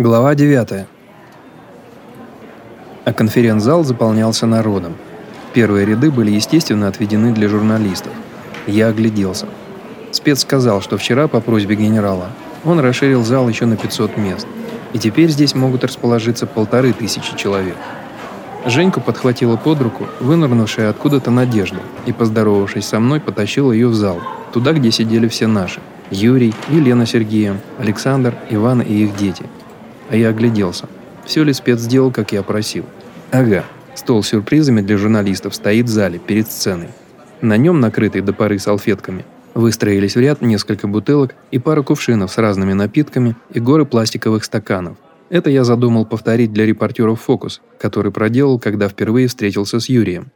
Глава 9. А конференц-зал заполнялся народом. Первые ряды были, естественно, отведены для журналистов. Я огляделся. Спец сказал, что вчера по просьбе генерала он расширил зал еще на 500 мест, и теперь здесь могут расположиться полторы тысячи человек. Женьку подхватила под руку, вынырнувшая откуда-то Надежда, и, поздоровавшись со мной, потащила ее в зал, туда, где сидели все наши – Юрий, Елена Сергеем, Александр, Иван и их дети. А я огляделся. Все ли спец сделал, как я просил? Ага, стол с сюрпризами для журналистов стоит в зале, перед сценой. На нем, накрытый до поры салфетками, выстроились в ряд несколько бутылок и пара кувшинов с разными напитками и горы пластиковых стаканов. Это я задумал повторить для репортеров фокус, который проделал, когда впервые встретился с Юрием.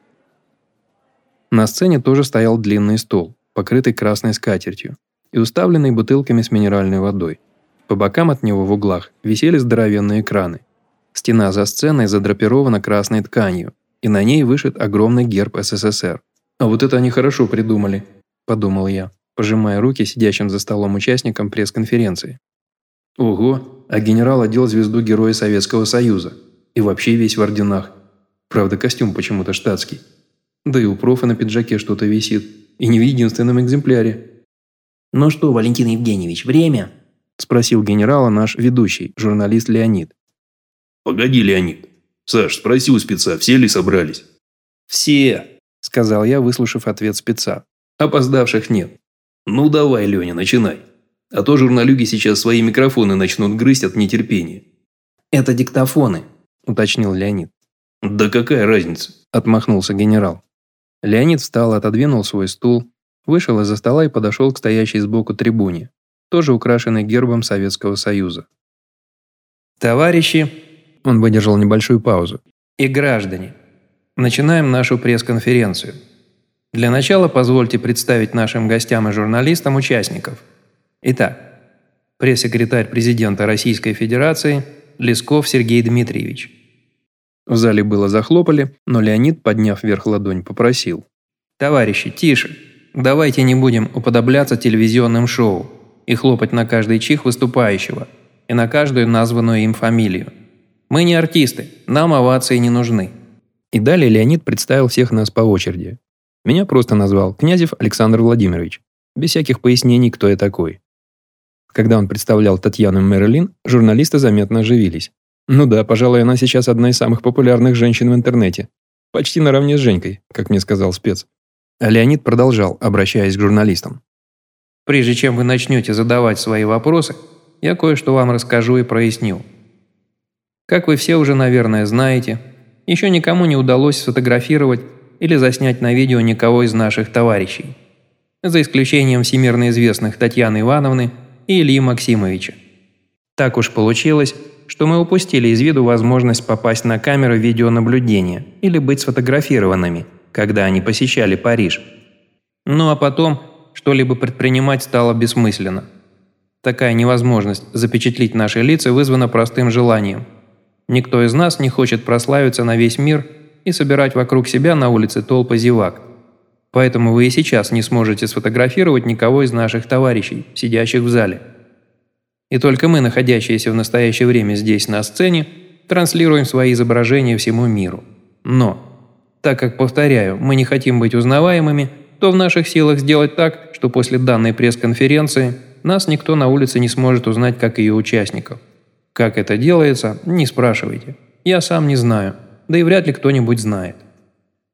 На сцене тоже стоял длинный стол, покрытый красной скатертью и уставленный бутылками с минеральной водой. По бокам от него в углах висели здоровенные краны. Стена за сценой задрапирована красной тканью, и на ней вышит огромный герб СССР. «А вот это они хорошо придумали», – подумал я, пожимая руки сидящим за столом участникам пресс-конференции. «Ого, а генерал одел звезду Героя Советского Союза. И вообще весь в орденах. Правда, костюм почему-то штатский. Да и у профа на пиджаке что-то висит. И не в единственном экземпляре». «Ну что, Валентин Евгеньевич, время?» – спросил генерала наш ведущий, журналист Леонид. «Погоди, Леонид. Саш, спроси у спеца, все ли собрались?» «Все», – сказал я, выслушав ответ спеца. «Опоздавших нет». «Ну давай, Леня, начинай. А то журналюги сейчас свои микрофоны начнут грызть от нетерпения». «Это диктофоны», – уточнил Леонид. «Да какая разница?» – отмахнулся генерал. Леонид встал, отодвинул свой стул, вышел из-за стола и подошел к стоящей сбоку трибуне, тоже украшенной гербом Советского Союза. «Товарищи!» Он выдержал небольшую паузу. «И граждане, начинаем нашу пресс-конференцию. Для начала позвольте представить нашим гостям и журналистам участников. Итак, пресс-секретарь президента Российской Федерации Лесков Сергей Дмитриевич». В зале было захлопали, но Леонид, подняв вверх ладонь, попросил. «Товарищи, тише. Давайте не будем уподобляться телевизионным шоу и хлопать на каждый чих выступающего и на каждую названную им фамилию. Мы не артисты, нам овации не нужны». И далее Леонид представил всех нас по очереди. Меня просто назвал Князев Александр Владимирович, без всяких пояснений, кто я такой. Когда он представлял Татьяну Мэрилин, журналисты заметно оживились. Ну да, пожалуй, она сейчас одна из самых популярных женщин в интернете. Почти наравне с Женькой, как мне сказал спец. А Леонид продолжал, обращаясь к журналистам. «Прежде чем вы начнете задавать свои вопросы, я кое-что вам расскажу и проясню. Как вы все уже, наверное, знаете, еще никому не удалось сфотографировать или заснять на видео никого из наших товарищей. За исключением всемирно известных Татьяны Ивановны и Ильи Максимовича. Так уж получилось, что мы упустили из виду возможность попасть на камеру видеонаблюдения или быть сфотографированными, когда они посещали Париж. Ну а потом что-либо предпринимать стало бессмысленно. Такая невозможность запечатлить наши лица вызвана простым желанием – Никто из нас не хочет прославиться на весь мир и собирать вокруг себя на улице толпы зевак. Поэтому вы и сейчас не сможете сфотографировать никого из наших товарищей, сидящих в зале. И только мы, находящиеся в настоящее время здесь на сцене, транслируем свои изображения всему миру. Но, так как, повторяю, мы не хотим быть узнаваемыми, то в наших силах сделать так, что после данной пресс-конференции нас никто на улице не сможет узнать как ее участников – как это делается, не спрашивайте. Я сам не знаю, да и вряд ли кто-нибудь знает.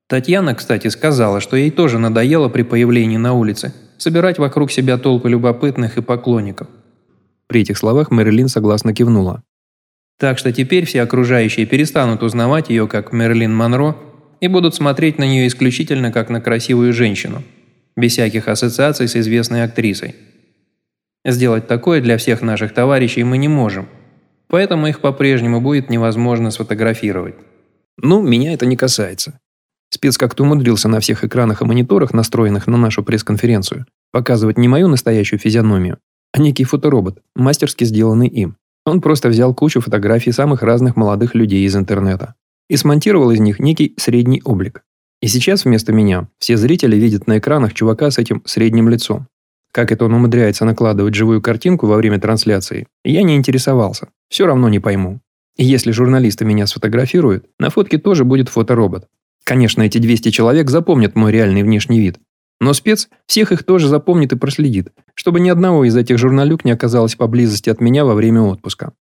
Татьяна, кстати, сказала, что ей тоже надоело при появлении на улице собирать вокруг себя толпы любопытных и поклонников. При этих словах Мэрилин согласно кивнула. Так что теперь все окружающие перестанут узнавать ее как Мерлин Монро и будут смотреть на нее исключительно как на красивую женщину, без всяких ассоциаций с известной актрисой. Сделать такое для всех наших товарищей мы не можем – Поэтому их по-прежнему будет невозможно сфотографировать. Ну, меня это не касается. Спец как-то умудрился на всех экранах и мониторах, настроенных на нашу пресс-конференцию, показывать не мою настоящую физиономию, а некий фоторобот, мастерски сделанный им. Он просто взял кучу фотографий самых разных молодых людей из интернета и смонтировал из них некий средний облик. И сейчас вместо меня все зрители видят на экранах чувака с этим средним лицом. Как это он умудряется накладывать живую картинку во время трансляции, я не интересовался. Все равно не пойму. И если журналисты меня сфотографируют, на фотке тоже будет фоторобот. Конечно, эти 200 человек запомнят мой реальный внешний вид. Но спец всех их тоже запомнит и проследит, чтобы ни одного из этих журналюк не оказалось поблизости от меня во время отпуска.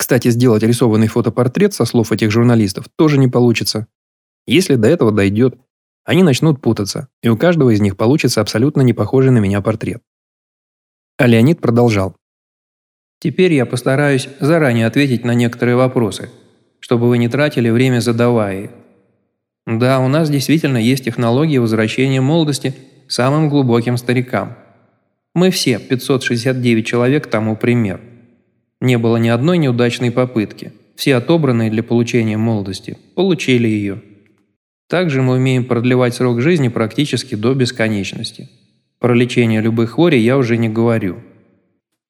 Кстати, сделать рисованный фотопортрет со слов этих журналистов тоже не получится. Если до этого дойдет, они начнут путаться, и у каждого из них получится абсолютно не похожий на меня портрет. А Леонид продолжал. Теперь я постараюсь заранее ответить на некоторые вопросы, чтобы вы не тратили время задавая их. Да, у нас действительно есть технологии возвращения молодости самым глубоким старикам. Мы все, 569 человек, тому пример. Не было ни одной неудачной попытки. Все отобранные для получения молодости получили ее. Также мы умеем продлевать срок жизни практически до бесконечности. Про лечение любых хворей я уже не говорю.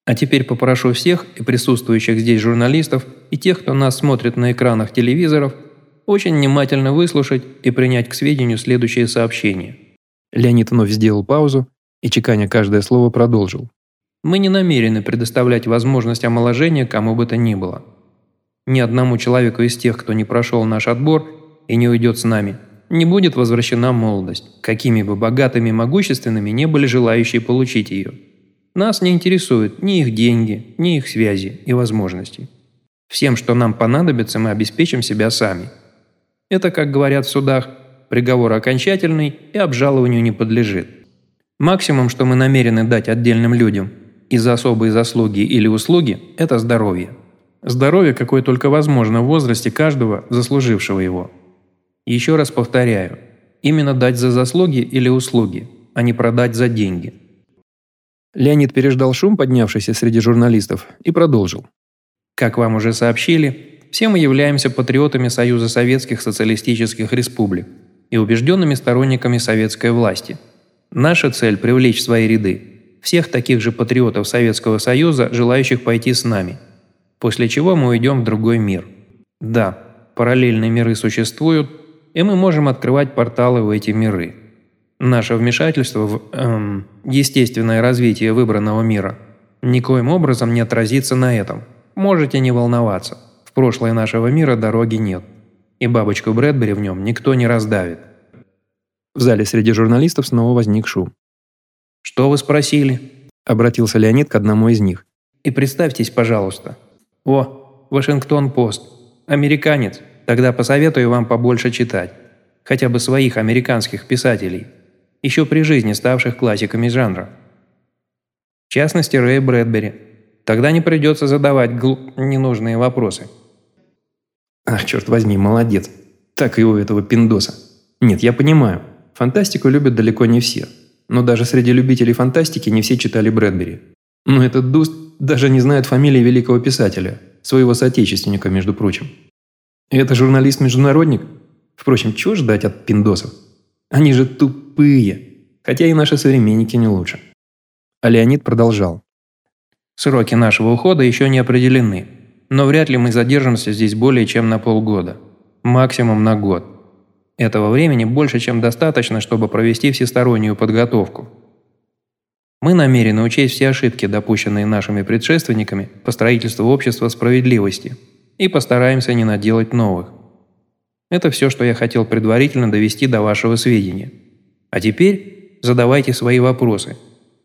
А теперь попрошу всех и присутствующих здесь журналистов и тех, кто нас смотрит на экранах телевизоров, очень внимательно выслушать и принять к сведению следующее сообщение. Леонид вновь сделал паузу и, чеканя каждое слово, продолжил. Мы не намерены предоставлять возможность омоложения кому бы то ни было. Ни одному человеку из тех, кто не прошел наш отбор и не уйдет с нами – не будет возвращена молодость, какими бы богатыми и могущественными не были желающие получить ее. Нас не интересуют ни их деньги, ни их связи и возможности. Всем, что нам понадобится, мы обеспечим себя сами. Это, как говорят в судах, приговор окончательный и обжалованию не подлежит. Максимум, что мы намерены дать отдельным людям из за особые заслуги или услуги – это здоровье. Здоровье, какое только возможно в возрасте каждого, заслужившего его – еще раз повторяю, именно дать за заслуги или услуги, а не продать за деньги. Леонид переждал шум, поднявшийся среди журналистов, и продолжил. Как вам уже сообщили, все мы являемся патриотами Союза Советских Социалистических Республик и убежденными сторонниками советской власти. Наша цель – привлечь в свои ряды всех таких же патриотов Советского Союза, желающих пойти с нами, после чего мы уйдем в другой мир. Да, параллельные миры существуют, и мы можем открывать порталы в эти миры. Наше вмешательство в эм, естественное развитие выбранного мира никоим образом не отразится на этом. Можете не волноваться. В прошлое нашего мира дороги нет. И бабочку Брэдбери в нем никто не раздавит. В зале среди журналистов снова возник шум. «Что вы спросили?» – обратился Леонид к одному из них. «И представьтесь, пожалуйста. О, Вашингтон-Пост. Американец. Тогда посоветую вам побольше читать. Хотя бы своих американских писателей, еще при жизни ставших классиками жанра. В частности, Рэй Брэдбери. Тогда не придется задавать глуп... ненужные вопросы. Ах, черт возьми, молодец. Так и у этого пиндоса. Нет, я понимаю. Фантастику любят далеко не все. Но даже среди любителей фантастики не все читали Брэдбери. Но этот Дуст даже не знает фамилии великого писателя, своего соотечественника, между прочим. Это журналист-международник? Впрочем, чего ждать от пиндосов? Они же тупые, хотя и наши современники не лучше. А Леонид продолжал. Сроки нашего ухода еще не определены, но вряд ли мы задержимся здесь более чем на полгода. Максимум на год. Этого времени больше, чем достаточно, чтобы провести всестороннюю подготовку. Мы намерены учесть все ошибки, допущенные нашими предшественниками по строительству общества справедливости – и постараемся не наделать новых. Это все, что я хотел предварительно довести до вашего сведения. А теперь задавайте свои вопросы.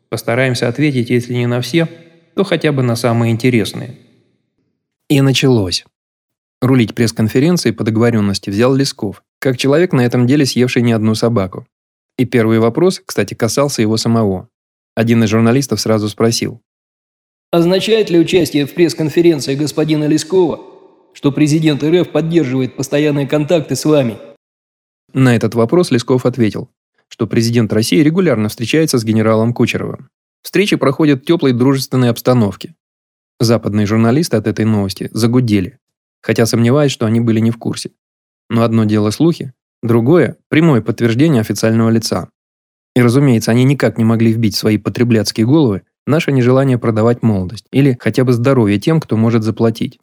Постараемся ответить, если не на все, то хотя бы на самые интересные. И началось. Рулить пресс-конференцией по договоренности взял Лесков, как человек на этом деле съевший не одну собаку. И первый вопрос, кстати, касался его самого. Один из журналистов сразу спросил. «Означает ли участие в пресс-конференции господина Лескова что президент РФ поддерживает постоянные контакты с вами?» На этот вопрос Лесков ответил, что президент России регулярно встречается с генералом Кучеровым. Встречи проходят в теплой дружественной обстановке. Западные журналисты от этой новости загудели, хотя сомневаюсь, что они были не в курсе. Но одно дело слухи, другое – прямое подтверждение официального лица. И, разумеется, они никак не могли вбить в свои потребляцкие головы наше нежелание продавать молодость или хотя бы здоровье тем, кто может заплатить.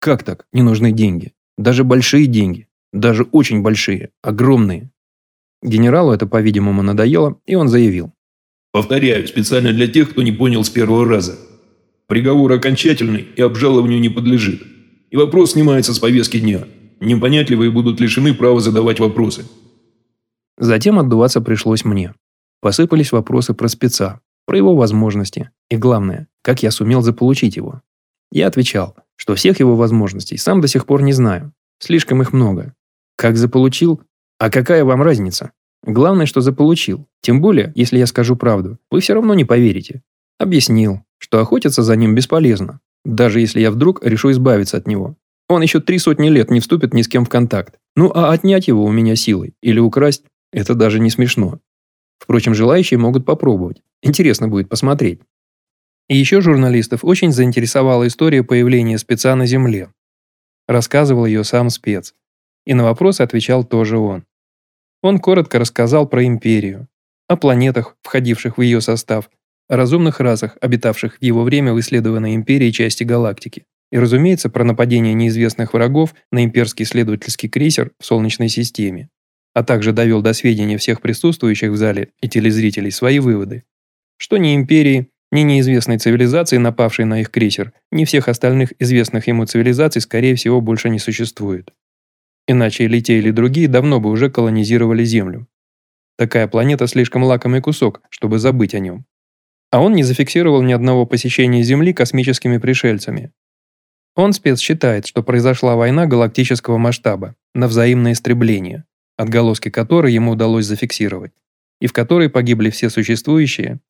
Как так? Не нужны деньги. Даже большие деньги. Даже очень большие. Огромные. Генералу это, по-видимому, надоело, и он заявил. Повторяю, специально для тех, кто не понял с первого раза. Приговор окончательный и обжалованию не подлежит. И вопрос снимается с повестки дня. Непонятливые будут лишены права задавать вопросы. Затем отдуваться пришлось мне. Посыпались вопросы про спеца, про его возможности и, главное, как я сумел заполучить его. Я отвечал, что всех его возможностей сам до сих пор не знаю. Слишком их много. Как заполучил? А какая вам разница? Главное, что заполучил. Тем более, если я скажу правду, вы все равно не поверите. Объяснил, что охотиться за ним бесполезно, даже если я вдруг решу избавиться от него. Он еще три сотни лет не вступит ни с кем в контакт. Ну а отнять его у меня силой или украсть – это даже не смешно. Впрочем, желающие могут попробовать. Интересно будет посмотреть. И еще журналистов очень заинтересовала история появления спеца на Земле. Рассказывал ее сам спец. И на вопросы отвечал тоже он. Он коротко рассказал про империю, о планетах, входивших в ее состав, о разумных расах, обитавших в его время в исследованной империи части галактики, и, разумеется, про нападение неизвестных врагов на имперский исследовательский крейсер в Солнечной системе, а также довел до сведения всех присутствующих в зале и телезрителей свои выводы, что ни империи, ни неизвестной цивилизации, напавшей на их крейсер, ни всех остальных известных ему цивилизаций, скорее всего, больше не существует. Иначе или те, или другие давно бы уже колонизировали Землю. Такая планета слишком лакомый кусок, чтобы забыть о нем. А он не зафиксировал ни одного посещения Земли космическими пришельцами. Он спец считает, что произошла война галактического масштаба на взаимное истребление, отголоски которой ему удалось зафиксировать, и в которой погибли все существующие,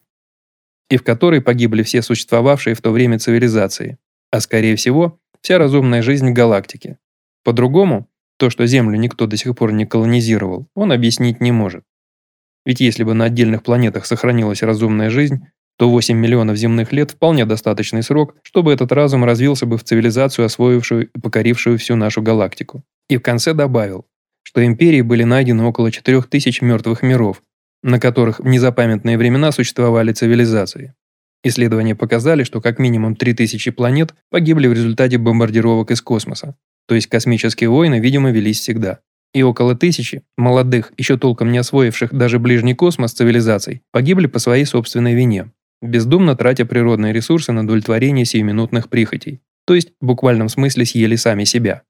и в которой погибли все существовавшие в то время цивилизации, а скорее всего, вся разумная жизнь галактики. По-другому, то, что Землю никто до сих пор не колонизировал, он объяснить не может. Ведь если бы на отдельных планетах сохранилась разумная жизнь, то 8 миллионов земных лет вполне достаточный срок, чтобы этот разум развился бы в цивилизацию, освоившую и покорившую всю нашу галактику. И в конце добавил, что империи были найдены около 4000 мертвых миров, на которых в незапамятные времена существовали цивилизации. Исследования показали, что как минимум 3000 планет погибли в результате бомбардировок из космоса, то есть космические войны, видимо, велись всегда. И около тысячи молодых, еще толком не освоивших даже ближний космос цивилизаций, погибли по своей собственной вине, бездумно тратя природные ресурсы на удовлетворение сиюминутных прихотей, то есть в буквальном смысле съели сами себя.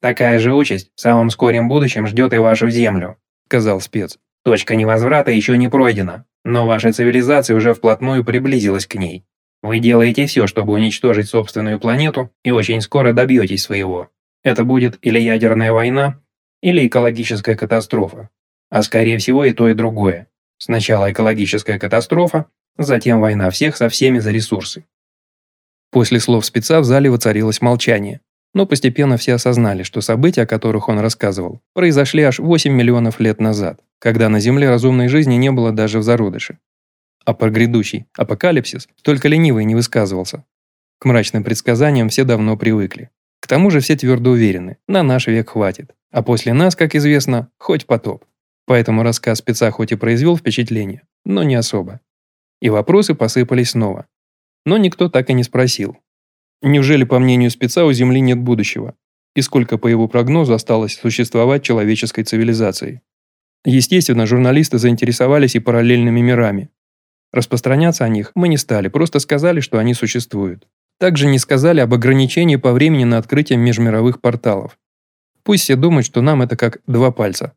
«Такая же участь в самом скором будущем ждет и вашу Землю», – сказал спец. «Точка невозврата еще не пройдена, но ваша цивилизация уже вплотную приблизилась к ней. Вы делаете все, чтобы уничтожить собственную планету, и очень скоро добьетесь своего. Это будет или ядерная война, или экологическая катастрофа. А скорее всего и то, и другое. Сначала экологическая катастрофа, затем война всех со всеми за ресурсы. После слов спеца в зале воцарилось молчание. Но постепенно все осознали, что события, о которых он рассказывал, произошли аж 8 миллионов лет назад, когда на Земле разумной жизни не было даже в зародыше. А про грядущий апокалипсис только ленивый не высказывался. К мрачным предсказаниям все давно привыкли. К тому же все твердо уверены, на наш век хватит. А после нас, как известно, хоть потоп. Поэтому рассказ спеца хоть и произвел впечатление, но не особо. И вопросы посыпались снова. Но никто так и не спросил. Неужели, по мнению спеца, у Земли нет будущего? И сколько, по его прогнозу, осталось существовать человеческой цивилизации? Естественно, журналисты заинтересовались и параллельными мирами. Распространяться о них мы не стали, просто сказали, что они существуют. Также не сказали об ограничении по времени на открытие межмировых порталов. Пусть все думают, что нам это как два пальца.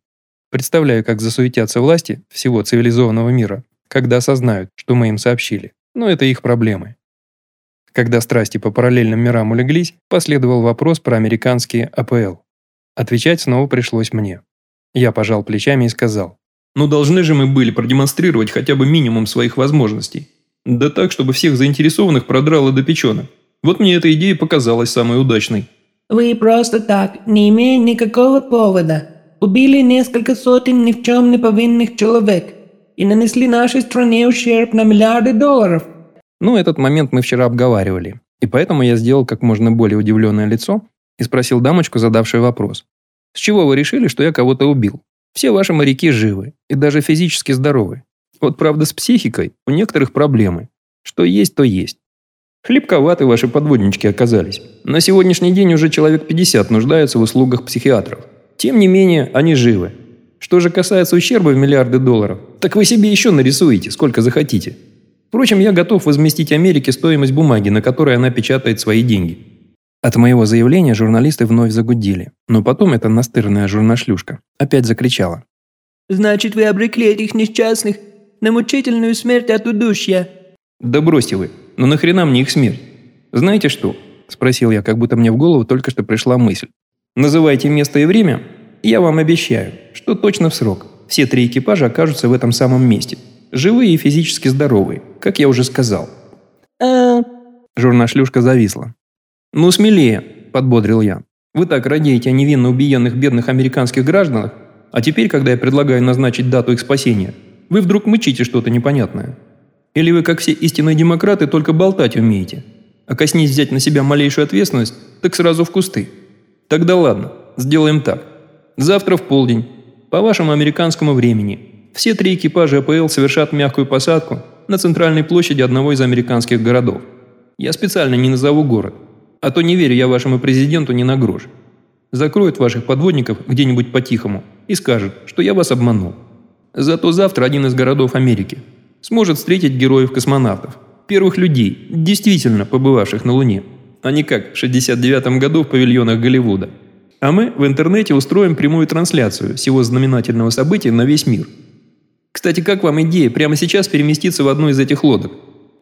Представляю, как засуетятся власти всего цивилизованного мира, когда осознают, что мы им сообщили. Но это их проблемы. Когда страсти по параллельным мирам улеглись, последовал вопрос про американские АПЛ. Отвечать снова пришлось мне. Я пожал плечами и сказал. «Но «Ну, должны же мы были продемонстрировать хотя бы минимум своих возможностей. Да так, чтобы всех заинтересованных продрало до печенок. Вот мне эта идея показалась самой удачной. Вы просто так, не имея никакого повода, убили несколько сотен ни в чем не повинных человек и нанесли нашей стране ущерб на миллиарды долларов. Ну, этот момент мы вчера обговаривали, и поэтому я сделал как можно более удивленное лицо и спросил дамочку, задавшую вопрос. С чего вы решили, что я кого-то убил? Все ваши моряки живы и даже физически здоровы. Вот правда с психикой у некоторых проблемы. Что есть, то есть. Хлебковаты ваши подводнички оказались. На сегодняшний день уже человек 50 нуждаются в услугах психиатров. Тем не менее, они живы. Что же касается ущерба в миллиарды долларов, так вы себе еще нарисуете, сколько захотите. Впрочем, я готов возместить Америке стоимость бумаги, на которой она печатает свои деньги. От моего заявления журналисты вновь загудели, но потом эта настырная журнашлюшка опять закричала. Значит, вы обрекли этих несчастных на мучительную смерть от удушья. «Да бросьте вы, но нахрена мне их смерть? Знаете что?» – спросил я, как будто мне в голову только что пришла мысль. «Называйте место и время, я вам обещаю, что точно в срок. Все три экипажа окажутся в этом самом месте. Живые и физически здоровые, как я уже сказал». А... Журнашлюшка зависла. «Ну, смелее», – подбодрил я. «Вы так радеете о невинно убиенных бедных американских гражданах, а теперь, когда я предлагаю назначить дату их спасения, вы вдруг мычите что-то непонятное. Или вы, как все истинные демократы, только болтать умеете? А коснись взять на себя малейшую ответственность, так сразу в кусты. Тогда ладно, сделаем так. Завтра в полдень, по вашему американскому времени, все три экипажа АПЛ совершат мягкую посадку на центральной площади одного из американских городов. Я специально не назову город, а то не верю я вашему президенту ни на грош. Закроют ваших подводников где-нибудь по-тихому и скажут, что я вас обманул. Зато завтра один из городов Америки сможет встретить героев-космонавтов, первых людей, действительно побывавших на Луне, а не как в 69 году в павильонах Голливуда. А мы в интернете устроим прямую трансляцию всего знаменательного события на весь мир. Кстати, как вам идея прямо сейчас переместиться в одну из этих лодок?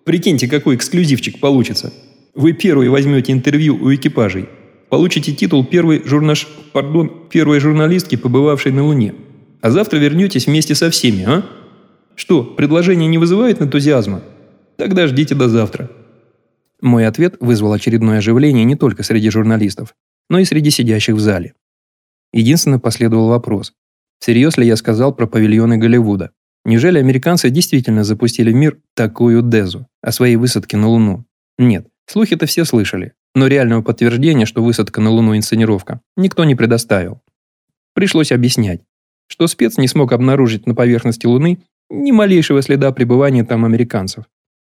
Прикиньте, какой эксклюзивчик получится. Вы первые возьмете интервью у экипажей. Получите титул первой журнаш... Пардон, первой журналистки, побывавшей на Луне. А завтра вернетесь вместе со всеми, а? Что, предложение не вызывает энтузиазма? Тогда ждите до завтра». Мой ответ вызвал очередное оживление не только среди журналистов, но и среди сидящих в зале. Единственно последовал вопрос. Всерьез ли я сказал про павильоны Голливуда? Неужели американцы действительно запустили в мир такую дезу о своей высадке на Луну? Нет, слухи-то все слышали, но реального подтверждения, что высадка на Луну инсценировка, никто не предоставил. Пришлось объяснять, что спец не смог обнаружить на поверхности Луны ни малейшего следа пребывания там американцев.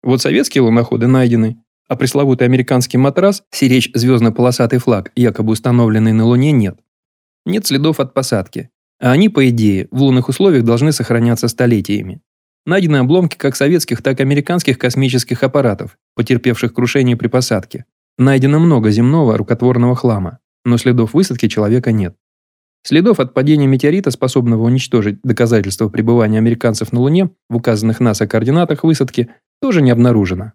Вот советские луноходы найдены, а пресловутый американский матрас, сиречь звездно-полосатый флаг, якобы установленный на Луне, нет. Нет следов от посадки, а они, по идее, в лунных условиях должны сохраняться столетиями. Найдены обломки как советских, так и американских космических аппаратов, потерпевших крушение при посадке. Найдено много земного рукотворного хлама, но следов высадки человека нет. Следов от падения метеорита, способного уничтожить доказательства пребывания американцев на Луне в указанных НАСА координатах высадки, тоже не обнаружено.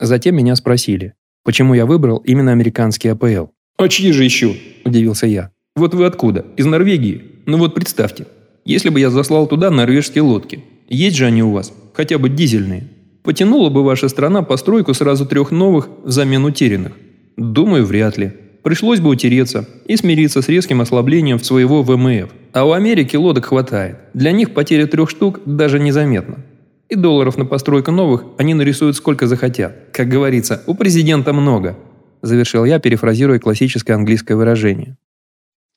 Затем меня спросили, почему я выбрал именно американский АПЛ. «А чьи же еще?» – удивился я. «Вот вы откуда? Из Норвегии? Ну вот представьте, если бы я заслал туда норвежские лодки, есть же они у вас, хотя бы дизельные, потянула бы ваша страна постройку сразу трех новых взамен утерянных? Думаю, вряд ли. Пришлось бы утереться и смириться с резким ослаблением своего ВМФ. А у Америки лодок хватает. Для них потеря трех штук даже незаметна. И долларов на постройку новых они нарисуют сколько захотят. Как говорится, у президента много. Завершил я, перефразируя классическое английское выражение.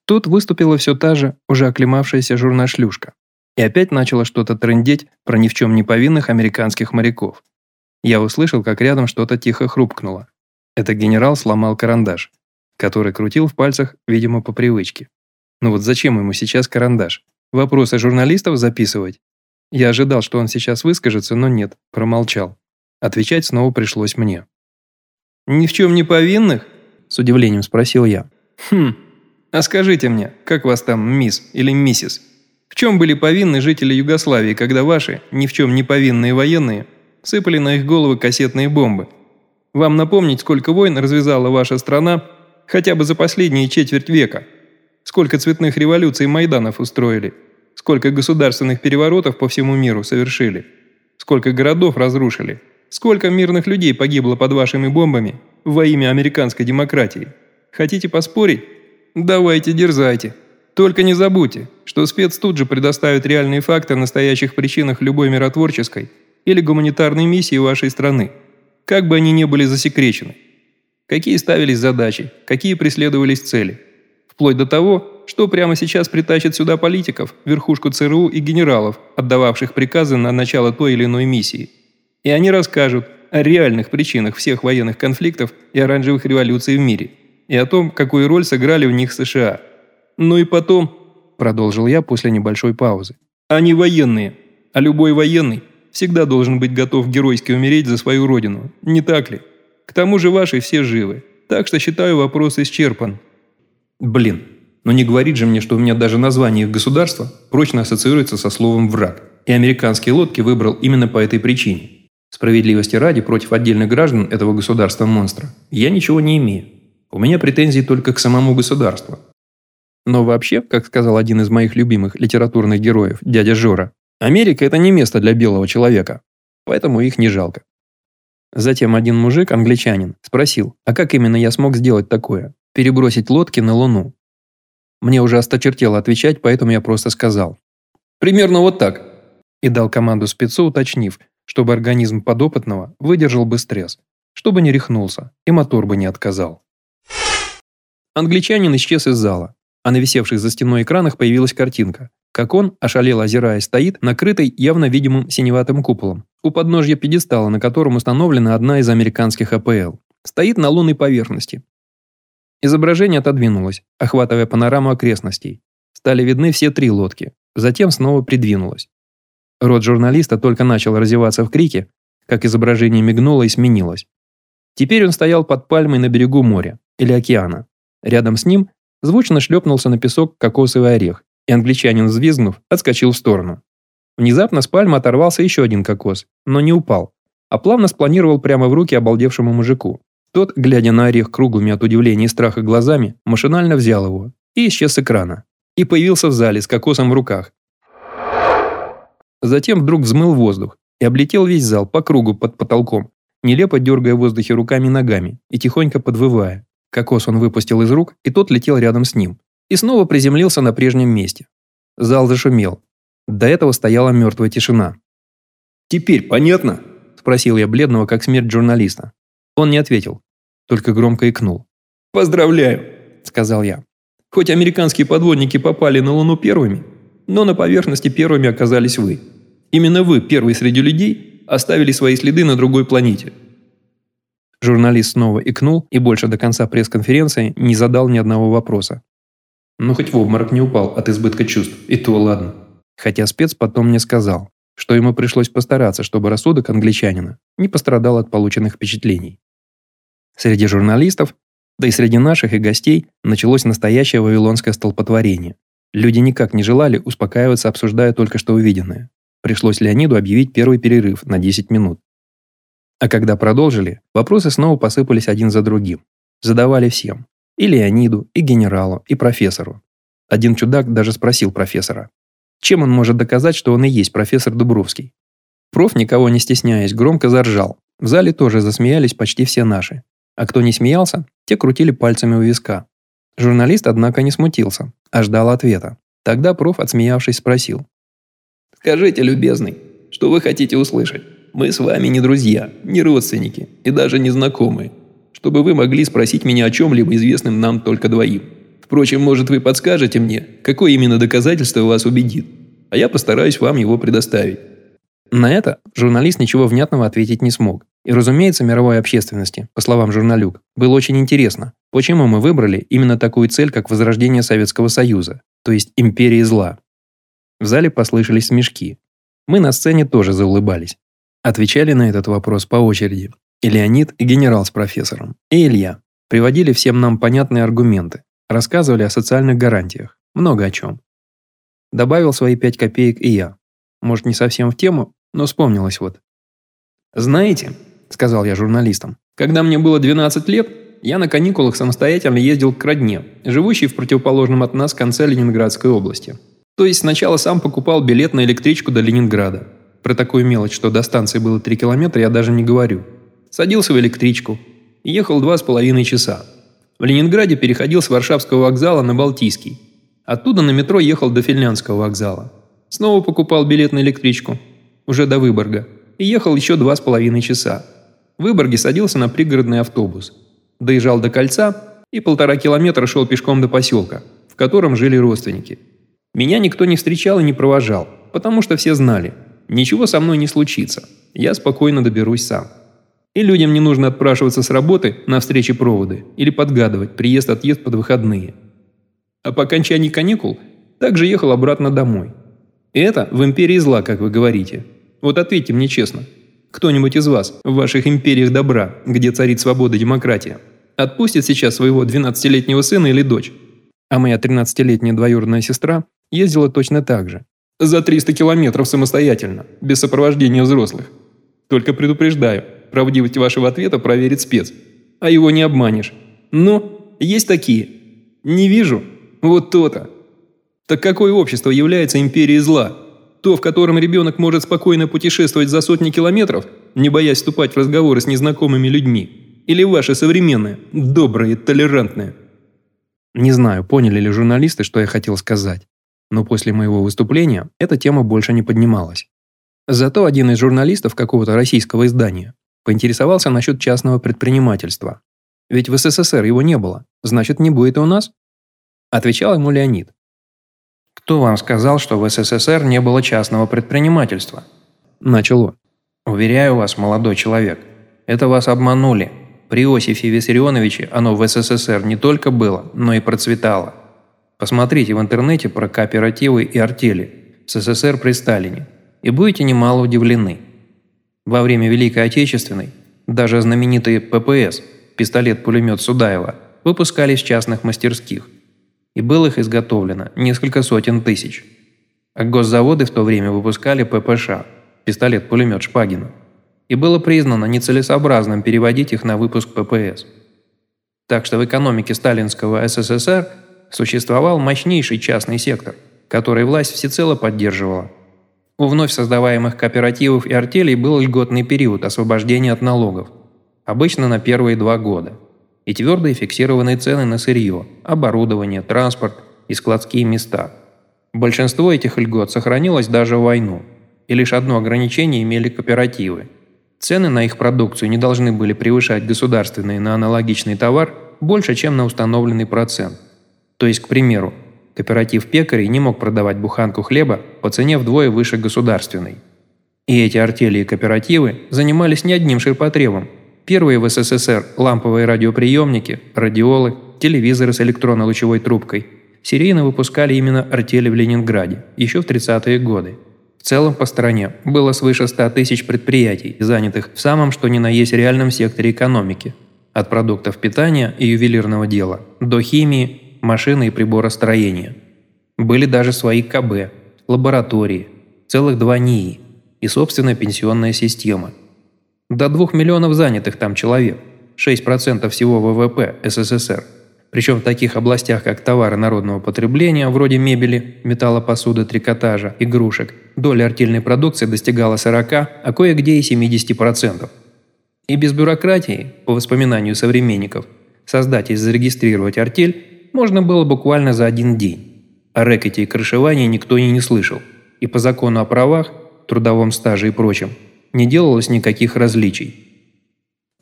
Тут выступила все та же, уже оклемавшаяся журнашлюшка. И опять начала что-то трындеть про ни в чем не повинных американских моряков. Я услышал, как рядом что-то тихо хрупкнуло. Это генерал сломал карандаш который крутил в пальцах, видимо, по привычке. Ну вот зачем ему сейчас карандаш? Вопросы журналистов записывать? Я ожидал, что он сейчас выскажется, но нет, промолчал. Отвечать снова пришлось мне. «Ни в чем не повинных?» – с удивлением спросил я. «Хм, а скажите мне, как вас там, мисс или миссис? В чем были повинны жители Югославии, когда ваши, ни в чем не повинные военные, сыпали на их головы кассетные бомбы? Вам напомнить, сколько войн развязала ваша страна Хотя бы за последние четверть века. Сколько цветных революций и Майданов устроили. Сколько государственных переворотов по всему миру совершили. Сколько городов разрушили. Сколько мирных людей погибло под вашими бомбами во имя американской демократии. Хотите поспорить? Давайте, дерзайте. Только не забудьте, что спец тут же предоставит реальные факты о настоящих причинах любой миротворческой или гуманитарной миссии вашей страны, как бы они ни были засекречены какие ставились задачи, какие преследовались цели. Вплоть до того, что прямо сейчас притащит сюда политиков, верхушку ЦРУ и генералов, отдававших приказы на начало той или иной миссии. И они расскажут о реальных причинах всех военных конфликтов и оранжевых революций в мире, и о том, какую роль сыграли в них США. Ну и потом, продолжил я после небольшой паузы. Они военные, а любой военный всегда должен быть готов геройски умереть за свою родину, не так ли? К тому же ваши все живы, так что считаю вопрос исчерпан. Блин, но не говорит же мне, что у меня даже название их государства прочно ассоциируется со словом «враг», и американские лодки выбрал именно по этой причине. Справедливости ради, против отдельных граждан этого государства-монстра я ничего не имею. У меня претензии только к самому государству. Но вообще, как сказал один из моих любимых литературных героев, дядя Жора, Америка – это не место для белого человека, поэтому их не жалко. Затем один мужик, англичанин, спросил, а как именно я смог сделать такое? Перебросить лодки на Луну? Мне уже осточертело отвечать, поэтому я просто сказал. Примерно вот так. И дал команду спецу, уточнив, чтобы организм подопытного выдержал бы стресс, чтобы не рехнулся и мотор бы не отказал. Англичанин исчез из зала, а на висевших за стеной экранах появилась картинка, как он, ошалел озирая, стоит, накрытый явно видимым синеватым куполом, у подножья пьедестала, на котором установлена одна из американских АПЛ. Стоит на лунной поверхности. Изображение отодвинулось, охватывая панораму окрестностей. Стали видны все три лодки. Затем снова придвинулось. Рот журналиста только начал разеваться в крике, как изображение мигнуло и сменилось. Теперь он стоял под пальмой на берегу моря или океана. Рядом с ним звучно шлепнулся на песок кокосовый орех, и англичанин, взвизгнув, отскочил в сторону. Внезапно с пальмы оторвался еще один кокос, но не упал, а плавно спланировал прямо в руки обалдевшему мужику. Тот, глядя на орех круглыми от удивления и страха глазами, машинально взял его и исчез с экрана. И появился в зале с кокосом в руках, Затем вдруг взмыл воздух и облетел весь зал по кругу под потолком, нелепо дергая в воздухе руками и ногами и тихонько подвывая. Кокос он выпустил из рук, и тот летел рядом с ним. И снова приземлился на прежнем месте. Зал зашумел. До этого стояла мертвая тишина. «Теперь понятно?» – спросил я бледного, как смерть журналиста. Он не ответил, только громко икнул. «Поздравляю!» – сказал я. «Хоть американские подводники попали на Луну первыми, но на поверхности первыми оказались вы. Именно вы, первый среди людей, оставили свои следы на другой планете. Журналист снова икнул и больше до конца пресс-конференции не задал ни одного вопроса. Ну хоть в обморок не упал от избытка чувств, и то ладно. Хотя спец потом мне сказал, что ему пришлось постараться, чтобы рассудок англичанина не пострадал от полученных впечатлений. Среди журналистов, да и среди наших и гостей, началось настоящее вавилонское столпотворение. Люди никак не желали успокаиваться, обсуждая только что увиденное. Пришлось Леониду объявить первый перерыв на 10 минут. А когда продолжили, вопросы снова посыпались один за другим. Задавали всем. И Леониду, и генералу, и профессору. Один чудак даже спросил профессора. Чем он может доказать, что он и есть профессор Дубровский? Проф, никого не стесняясь, громко заржал. В зале тоже засмеялись почти все наши. А кто не смеялся, те крутили пальцами у виска. Журналист, однако, не смутился, а ждал ответа. Тогда проф, отсмеявшись, спросил. «Скажите, любезный, что вы хотите услышать? Мы с вами не друзья, не родственники и даже не знакомые, чтобы вы могли спросить меня о чем-либо известным нам только двоим. Впрочем, может, вы подскажете мне, какое именно доказательство вас убедит, а я постараюсь вам его предоставить». На это журналист ничего внятного ответить не смог. И, разумеется, мировой общественности, по словам журналюк, было очень интересно, почему мы выбрали именно такую цель, как возрождение Советского Союза, то есть империи зла. В зале послышались смешки. Мы на сцене тоже заулыбались. Отвечали на этот вопрос по очереди. И Леонид, и генерал с профессором, и Илья. Приводили всем нам понятные аргументы. Рассказывали о социальных гарантиях. Много о чем. Добавил свои пять копеек и я. Может, не совсем в тему, но вспомнилось вот. «Знаете», – сказал я журналистам, – «когда мне было 12 лет, я на каникулах самостоятельно ездил к родне, живущей в противоположном от нас конце Ленинградской области. То есть сначала сам покупал билет на электричку до Ленинграда. Про такую мелочь, что до станции было 3 километра, я даже не говорю. Садился в электричку и ехал два с половиной часа. В Ленинграде переходил с Варшавского вокзала на Балтийский. Оттуда на метро ехал до Финляндского вокзала. Снова покупал билет на электричку, уже до Выборга, и ехал еще два с половиной часа. В Выборге садился на пригородный автобус. Доезжал до кольца и полтора километра шел пешком до поселка, в котором жили родственники. Меня никто не встречал и не провожал, потому что все знали, ничего со мной не случится, я спокойно доберусь сам. И людям не нужно отпрашиваться с работы на встречи проводы или подгадывать приезд-отъезд под выходные. А по окончании каникул также ехал обратно домой. Это в империи зла, как вы говорите. Вот ответьте мне честно. Кто-нибудь из вас в ваших империях добра, где царит свобода и демократия, отпустит сейчас своего 12-летнего сына или дочь? А моя 13-летняя двоюродная сестра ездила точно так же. За 300 километров самостоятельно, без сопровождения взрослых. Только предупреждаю, правдивость вашего ответа проверит спец. А его не обманешь. Ну, есть такие. Не вижу. Вот то-то. Так какое общество является империей зла? То, в котором ребенок может спокойно путешествовать за сотни километров, не боясь вступать в разговоры с незнакомыми людьми? Или ваше современное, доброе, толерантное? Не знаю, поняли ли журналисты, что я хотел сказать. Но после моего выступления эта тема больше не поднималась. Зато один из журналистов какого-то российского издания поинтересовался насчет частного предпринимательства. Ведь в СССР его не было, значит, не будет и у нас? Отвечал ему Леонид. Кто вам сказал, что в СССР не было частного предпринимательства? Начал он. Уверяю вас, молодой человек, это вас обманули. При Иосифе Виссарионовиче оно в СССР не только было, но и процветало. Посмотрите в интернете про кооперативы и артели в СССР при Сталине, и будете немало удивлены. Во время Великой Отечественной даже знаменитые ППС, пистолет-пулемет Судаева, выпускались в частных мастерских, и было их изготовлено несколько сотен тысяч. А госзаводы в то время выпускали ППШ, пистолет-пулемет Шпагина, и было признано нецелесообразным переводить их на выпуск ППС. Так что в экономике сталинского СССР – существовал мощнейший частный сектор, который власть всецело поддерживала. У вновь создаваемых кооперативов и артелей был льготный период освобождения от налогов, обычно на первые два года, и твердые фиксированные цены на сырье, оборудование, транспорт и складские места. Большинство этих льгот сохранилось даже в войну, и лишь одно ограничение имели кооперативы. Цены на их продукцию не должны были превышать государственные на аналогичный товар больше, чем на установленный процент. То есть, к примеру, кооператив пекарей не мог продавать буханку хлеба по цене вдвое выше государственной. И эти артели и кооперативы занимались не одним ширпотребом. Первые в СССР ламповые радиоприемники, радиолы, телевизоры с электронно-лучевой трубкой серийно выпускали именно артели в Ленинграде еще в 30-е годы. В целом по стране было свыше 100 тысяч предприятий, занятых в самом что ни на есть реальном секторе экономики. От продуктов питания и ювелирного дела до химии, машины и приборостроения. Были даже свои КБ, лаборатории, целых два НИИ и собственная пенсионная система. До двух миллионов занятых там человек, 6% всего ВВП СССР. Причем в таких областях, как товары народного потребления, вроде мебели, металлопосуды, трикотажа, игрушек, доля артельной продукции достигала 40, а кое-где и 70%. И без бюрократии, по воспоминанию современников, создать и зарегистрировать артель можно было буквально за один день. О рэкете и крышевании никто и не слышал, и по закону о правах, трудовом стаже и прочем, не делалось никаких различий.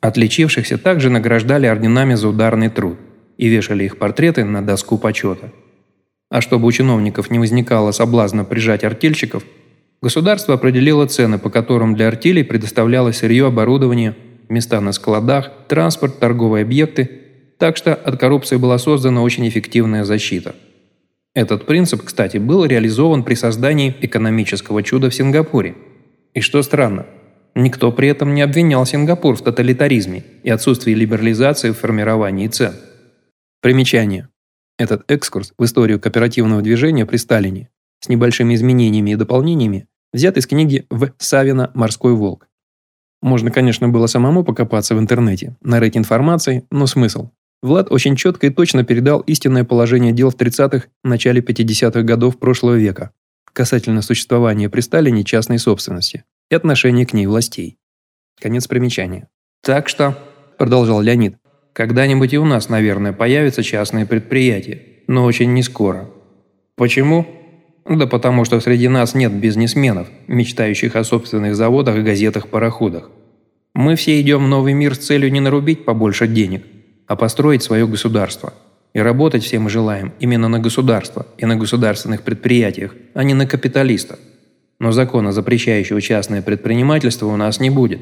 Отличившихся также награждали орденами за ударный труд и вешали их портреты на доску почета. А чтобы у чиновников не возникало соблазна прижать артельщиков, государство определило цены, по которым для артелей предоставлялось сырье, оборудование, места на складах, транспорт, торговые объекты так что от коррупции была создана очень эффективная защита. Этот принцип, кстати, был реализован при создании экономического чуда в Сингапуре. И что странно, никто при этом не обвинял Сингапур в тоталитаризме и отсутствии либерализации в формировании цен. Примечание. Этот экскурс в историю кооперативного движения при Сталине с небольшими изменениями и дополнениями взят из книги В. Савина «Морской волк». Можно, конечно, было самому покопаться в интернете, нарыть информации, но смысл. Влад очень четко и точно передал истинное положение дел в 30-х, начале 50-х годов прошлого века касательно существования при Сталине частной собственности и отношения к ней властей. Конец примечания. «Так что», – продолжал Леонид, – «когда-нибудь и у нас, наверное, появятся частные предприятия, но очень не скоро. Почему? Да потому что среди нас нет бизнесменов, мечтающих о собственных заводах, газетах, пароходах. Мы все идем в новый мир с целью не нарубить побольше денег, а построить свое государство. И работать все мы желаем именно на государство и на государственных предприятиях, а не на капиталистов. Но закона, запрещающего частное предпринимательство, у нас не будет.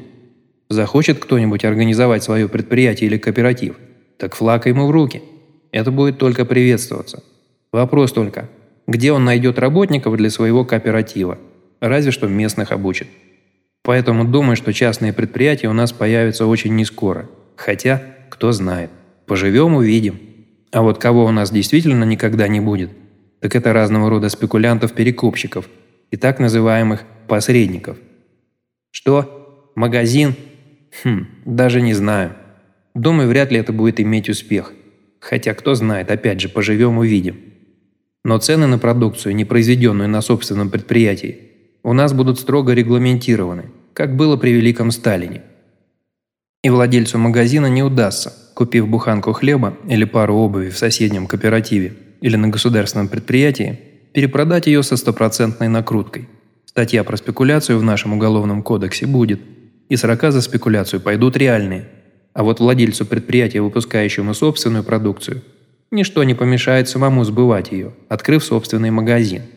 Захочет кто-нибудь организовать свое предприятие или кооператив, так флаг ему в руки. Это будет только приветствоваться. Вопрос только, где он найдет работников для своего кооператива. Разве что местных обучит. Поэтому думаю, что частные предприятия у нас появятся очень нескоро. Хотя, кто знает. Поживем – увидим. А вот кого у нас действительно никогда не будет, так это разного рода спекулянтов-перекупщиков и так называемых посредников. Что? Магазин? Хм, даже не знаю. Думаю, вряд ли это будет иметь успех. Хотя, кто знает, опять же, поживем – увидим. Но цены на продукцию, не произведенную на собственном предприятии, у нас будут строго регламентированы, как было при Великом Сталине. И владельцу магазина не удастся, купив буханку хлеба или пару обуви в соседнем кооперативе или на государственном предприятии, перепродать ее со стопроцентной накруткой. Статья про спекуляцию в нашем уголовном кодексе будет, и срока за спекуляцию пойдут реальные. А вот владельцу предприятия, выпускающему собственную продукцию, ничто не помешает самому сбывать ее, открыв собственный магазин –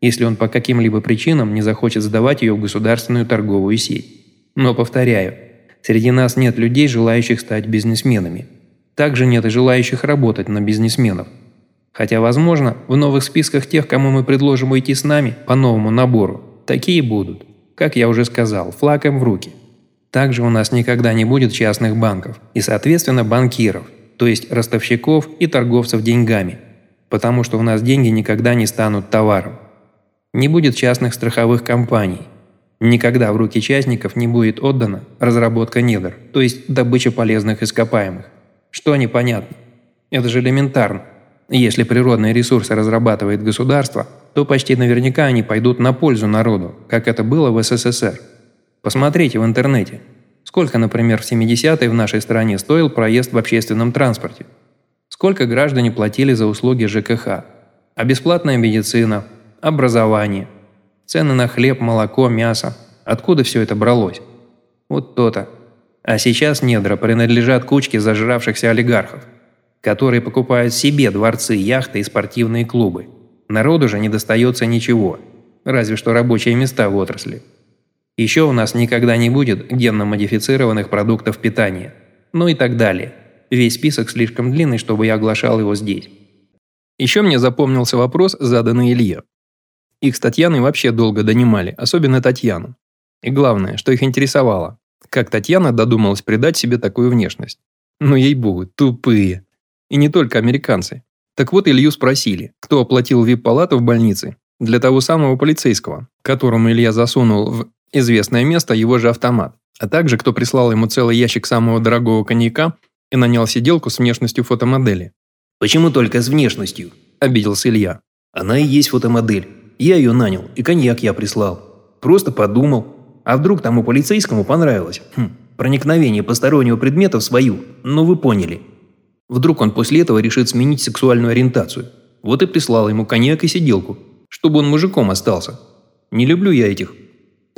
если он по каким-либо причинам не захочет сдавать ее в государственную торговую сеть. Но, повторяю, среди нас нет людей, желающих стать бизнесменами. Также нет и желающих работать на бизнесменов. Хотя, возможно, в новых списках тех, кому мы предложим уйти с нами по новому набору, такие будут. Как я уже сказал, флаг им в руки. Также у нас никогда не будет частных банков и, соответственно, банкиров, то есть ростовщиков и торговцев деньгами, потому что у нас деньги никогда не станут товаром. Не будет частных страховых компаний. Никогда в руки частников не будет отдана разработка недр, то есть добыча полезных ископаемых. Что непонятно? Это же элементарно. Если природные ресурсы разрабатывает государство, то почти наверняка они пойдут на пользу народу, как это было в СССР. Посмотрите в интернете. Сколько, например, в 70-е в нашей стране стоил проезд в общественном транспорте? Сколько граждане платили за услуги ЖКХ? А бесплатная медицина, образование, цены на хлеб, молоко, мясо. Откуда все это бралось? Вот то-то. А сейчас недра принадлежат кучке зажравшихся олигархов, которые покупают себе дворцы, яхты и спортивные клубы. Народу же не достается ничего, разве что рабочие места в отрасли. Еще у нас никогда не будет генно-модифицированных продуктов питания. Ну и так далее. Весь список слишком длинный, чтобы я оглашал его здесь. Еще мне запомнился вопрос, заданный Илье. Их с Татьяной вообще долго донимали, особенно Татьяну. И главное, что их интересовало, как Татьяна додумалась придать себе такую внешность. Ну ей-богу, тупые. И не только американцы. Так вот Илью спросили, кто оплатил вип-палату в больнице для того самого полицейского, которому Илья засунул в известное место его же автомат, а также кто прислал ему целый ящик самого дорогого коньяка и нанял сиделку с внешностью фотомодели. «Почему только с внешностью?» – обиделся Илья. «Она и есть фотомодель. Я ее нанял, и коньяк я прислал. Просто подумал. А вдруг тому полицейскому понравилось? Хм, проникновение постороннего предмета в свою. Ну вы поняли. Вдруг он после этого решит сменить сексуальную ориентацию. Вот и прислал ему коньяк и сиделку, чтобы он мужиком остался. Не люблю я этих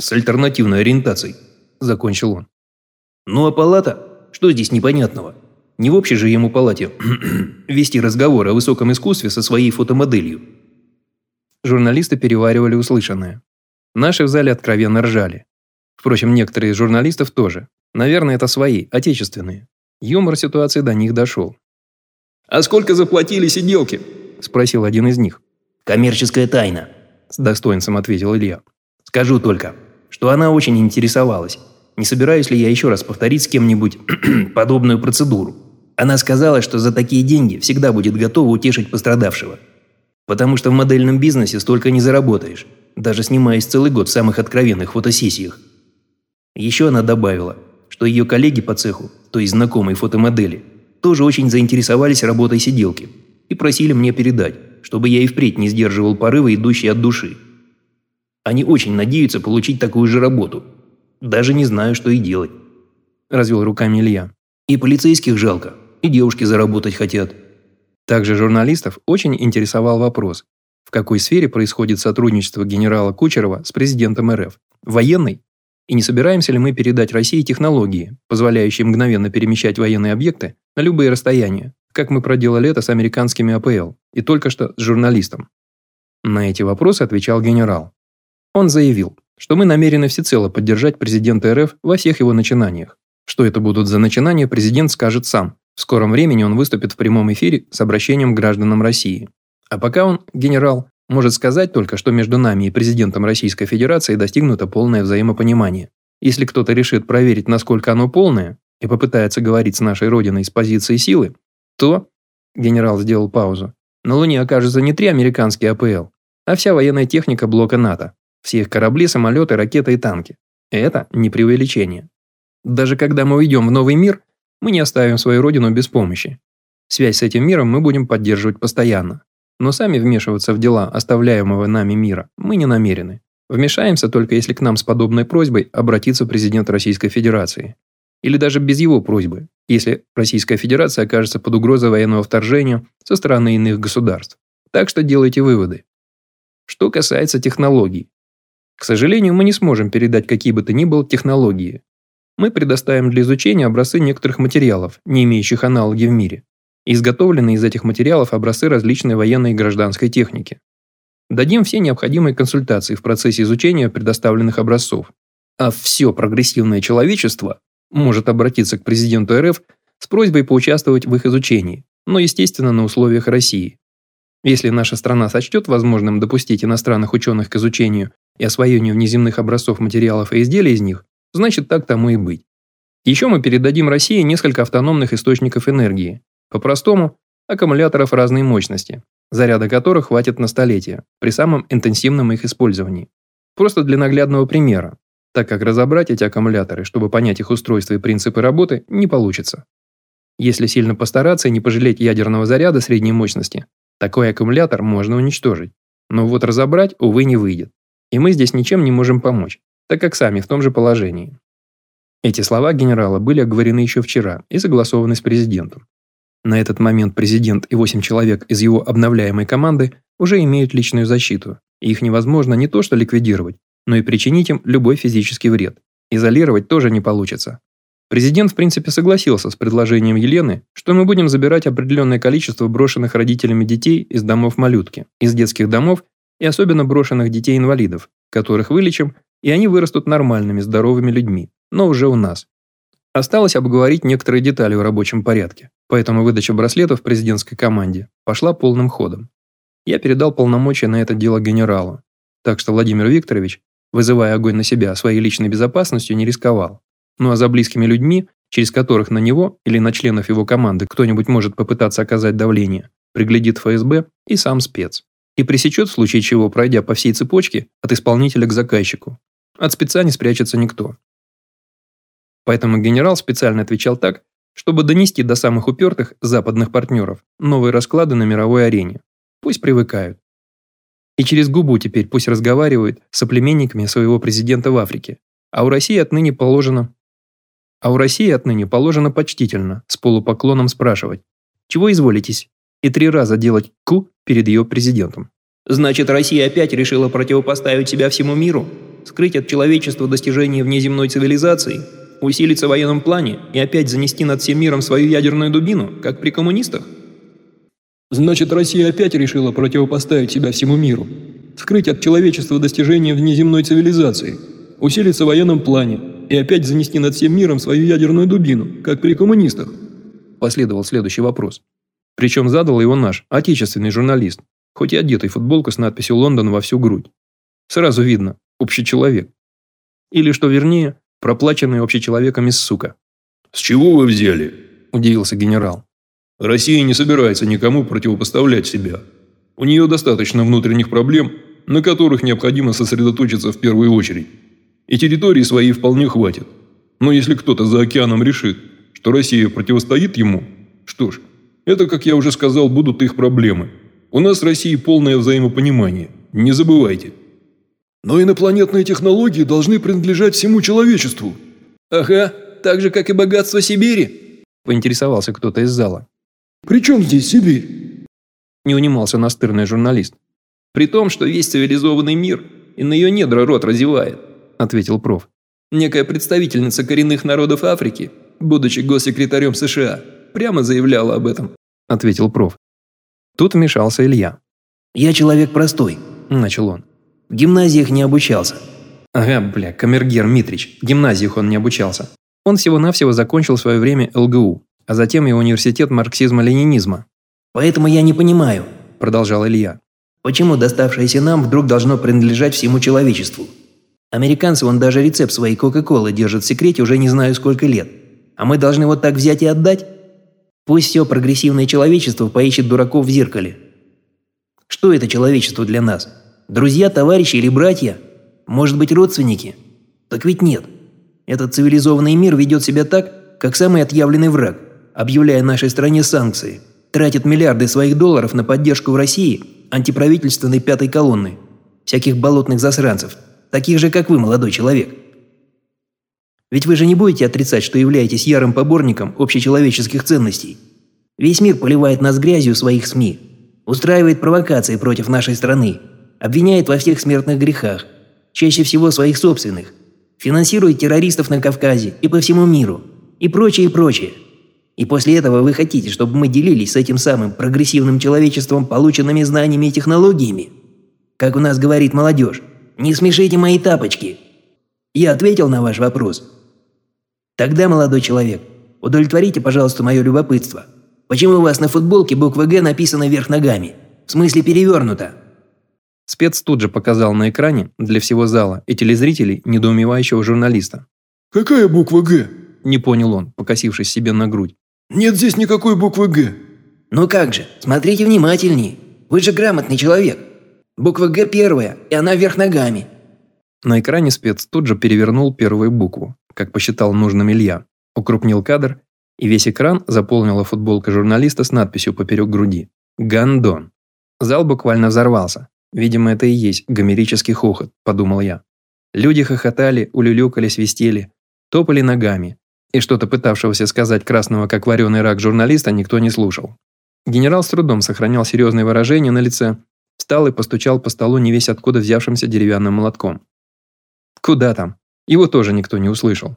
с альтернативной ориентацией, закончил он. Ну а палата? Что здесь непонятного? Не в общей же ему палате вести разговор о высоком искусстве со своей фотомоделью. Журналисты переваривали услышанное. Наши в зале откровенно ржали. Впрочем, некоторые из журналистов тоже. Наверное, это свои, отечественные. Юмор ситуации до них дошел. «А сколько заплатили сиделки?» – спросил один из них. «Коммерческая тайна», – с достоинством ответил Илья. «Скажу только, что она очень интересовалась, не собираюсь ли я еще раз повторить с кем-нибудь подобную процедуру. Она сказала, что за такие деньги всегда будет готова утешить пострадавшего. Потому что в модельном бизнесе столько не заработаешь, даже снимаясь целый год в самых откровенных фотосессиях. Еще она добавила, что ее коллеги по цеху, то есть знакомые фотомодели, тоже очень заинтересовались работой сиделки и просили мне передать, чтобы я и впредь не сдерживал порывы, идущие от души. Они очень надеются получить такую же работу. Даже не знаю, что и делать. Развел руками Илья. И полицейских жалко, и девушки заработать хотят. Также журналистов очень интересовал вопрос, в какой сфере происходит сотрудничество генерала Кучерова с президентом РФ? Военной? И не собираемся ли мы передать России технологии, позволяющие мгновенно перемещать военные объекты на любые расстояния, как мы проделали это с американскими АПЛ и только что с журналистом? На эти вопросы отвечал генерал. Он заявил, что мы намерены всецело поддержать президента РФ во всех его начинаниях. Что это будут за начинания, президент скажет сам, в скором времени он выступит в прямом эфире с обращением к гражданам России. А пока он, генерал, Может сказать только, что между нами и президентом Российской Федерации достигнуто полное взаимопонимание. Если кто-то решит проверить, насколько оно полное, и попытается говорить с нашей Родиной с позиции силы, то, генерал сделал паузу, на Луне окажется не три американские АПЛ, а вся военная техника блока НАТО, все их корабли, самолеты, ракеты и танки. Это не преувеличение. Даже когда мы уйдем в новый мир, мы не оставим свою родину без помощи. Связь с этим миром мы будем поддерживать постоянно. Но сами вмешиваться в дела оставляемого нами мира мы не намерены. Вмешаемся только если к нам с подобной просьбой обратится президент Российской Федерации. Или даже без его просьбы, если Российская Федерация окажется под угрозой военного вторжения со стороны иных государств. Так что делайте выводы. Что касается технологий. К сожалению, мы не сможем передать какие бы то ни было технологии. Мы предоставим для изучения образцы некоторых материалов, не имеющих аналоги в мире. Изготовленные из этих материалов образцы различной военной и гражданской техники. Дадим все необходимые консультации в процессе изучения предоставленных образцов. А все прогрессивное человечество может обратиться к президенту РФ с просьбой поучаствовать в их изучении, но, естественно, на условиях России. Если наша страна сочтет возможным допустить иностранных ученых к изучению и освоению внеземных образцов материалов и изделий из них, значит так тому и быть. Еще мы передадим России несколько автономных источников энергии. По-простому, аккумуляторов разной мощности, заряда которых хватит на столетия, при самом интенсивном их использовании. Просто для наглядного примера, так как разобрать эти аккумуляторы, чтобы понять их устройство и принципы работы, не получится. Если сильно постараться и не пожалеть ядерного заряда средней мощности, такой аккумулятор можно уничтожить. Но вот разобрать, увы, не выйдет. И мы здесь ничем не можем помочь, так как сами в том же положении. Эти слова генерала были оговорены еще вчера и согласованы с президентом. На этот момент президент и 8 человек из его обновляемой команды уже имеют личную защиту, и их невозможно не то что ликвидировать, но и причинить им любой физический вред. Изолировать тоже не получится. Президент в принципе согласился с предложением Елены, что мы будем забирать определенное количество брошенных родителями детей из домов малютки, из детских домов и особенно брошенных детей-инвалидов, которых вылечим, и они вырастут нормальными, здоровыми людьми, но уже у нас. Осталось обговорить некоторые детали в рабочем порядке, поэтому выдача браслетов президентской команде пошла полным ходом. Я передал полномочия на это дело генералу, так что Владимир Викторович, вызывая огонь на себя своей личной безопасностью, не рисковал. Ну а за близкими людьми, через которых на него или на членов его команды кто-нибудь может попытаться оказать давление, приглядит ФСБ и сам спец. И пресечет в случае чего, пройдя по всей цепочке от исполнителя к заказчику. От спеца не спрячется никто. Поэтому генерал специально отвечал так, чтобы донести до самых упертых западных партнеров новые расклады на мировой арене. Пусть привыкают. И через губу теперь пусть разговаривают с соплеменниками своего президента в Африке. А у России отныне положено... А у России отныне положено почтительно, с полупоклоном спрашивать, чего изволитесь, и три раза делать «ку» перед ее президентом. Значит, Россия опять решила противопоставить себя всему миру? Скрыть от человечества достижения внеземной цивилизации? усилиться в военном плане и опять занести над всем миром свою ядерную дубину, как при коммунистах? Значит, Россия опять решила противопоставить себя всему миру, скрыть от человечества достижения внеземной цивилизации, усилиться в военном плане и опять занести над всем миром свою ядерную дубину, как при коммунистах? Последовал следующий вопрос. Причем задал его наш, отечественный журналист, хоть и одетый футболку с надписью «Лондон» во всю грудь. Сразу видно, общий человек. Или, что вернее, проплаченный общечеловеками сука. «С чего вы взяли?» – удивился генерал. «Россия не собирается никому противопоставлять себя. У нее достаточно внутренних проблем, на которых необходимо сосредоточиться в первую очередь. И территории своей вполне хватит. Но если кто-то за океаном решит, что Россия противостоит ему, что ж, это, как я уже сказал, будут их проблемы. У нас в России полное взаимопонимание. Не забывайте». Но инопланетные технологии должны принадлежать всему человечеству. Ага, так же, как и богатство Сибири, поинтересовался кто-то из зала. При чем здесь Сибирь? Не унимался настырный журналист. При том, что весь цивилизованный мир и на ее недра рот разевает, ответил проф. Некая представительница коренных народов Африки, будучи госсекретарем США, прямо заявляла об этом, ответил проф. Тут вмешался Илья. «Я человек простой», – начал он. В гимназиях не обучался. Ага, бля, камергер Митрич. В гимназиях он не обучался. Он всего-навсего закончил в свое время ЛГУ, а затем и университет марксизма-ленинизма. «Поэтому я не понимаю», – продолжал Илья. Почему доставшееся нам вдруг должно принадлежать всему человечеству? Американцы, он даже рецепт своей Кока-Колы держат в секрете уже не знаю сколько лет. А мы должны вот так взять и отдать? Пусть все прогрессивное человечество поищет дураков в зеркале. Что это человечество для нас? Друзья, товарищи или братья? Может быть, родственники? Так ведь нет. Этот цивилизованный мир ведет себя так, как самый отъявленный враг, объявляя нашей стране санкции, тратит миллиарды своих долларов на поддержку в России антиправительственной пятой колонны, всяких болотных засранцев, таких же, как вы, молодой человек. Ведь вы же не будете отрицать, что являетесь ярым поборником общечеловеческих ценностей. Весь мир поливает нас грязью своих СМИ, устраивает провокации против нашей страны, обвиняет во всех смертных грехах, чаще всего своих собственных, финансирует террористов на Кавказе и по всему миру, и прочее, и прочее. И после этого вы хотите, чтобы мы делились с этим самым прогрессивным человечеством полученными знаниями и технологиями? Как у нас говорит молодежь, не смешите мои тапочки. Я ответил на ваш вопрос. Тогда, молодой человек, удовлетворите, пожалуйста, мое любопытство. Почему у вас на футболке буква «Г» написана вверх ногами? В смысле перевернута? Спец тут же показал на экране для всего зала и телезрителей недоумевающего журналиста. «Какая буква «Г»?» – не понял он, покосившись себе на грудь. «Нет здесь никакой буквы «Г». «Ну как же, смотрите внимательнее. Вы же грамотный человек. Буква «Г» первая, и она вверх ногами». На экране спец тут же перевернул первую букву, как посчитал нужным Илья, укрупнил кадр, и весь экран заполнила футболка журналиста с надписью поперек груди «Гандон». Зал буквально взорвался. Видимо, это и есть гомерический хохот, подумал я. Люди хохотали, улюлюкали, свистели, топали ногами. И что-то пытавшегося сказать красного, как вареный рак журналиста, никто не слушал. Генерал с трудом сохранял серьезное выражение на лице, встал и постучал по столу не весь откуда взявшимся деревянным молотком. Куда там? Его тоже никто не услышал.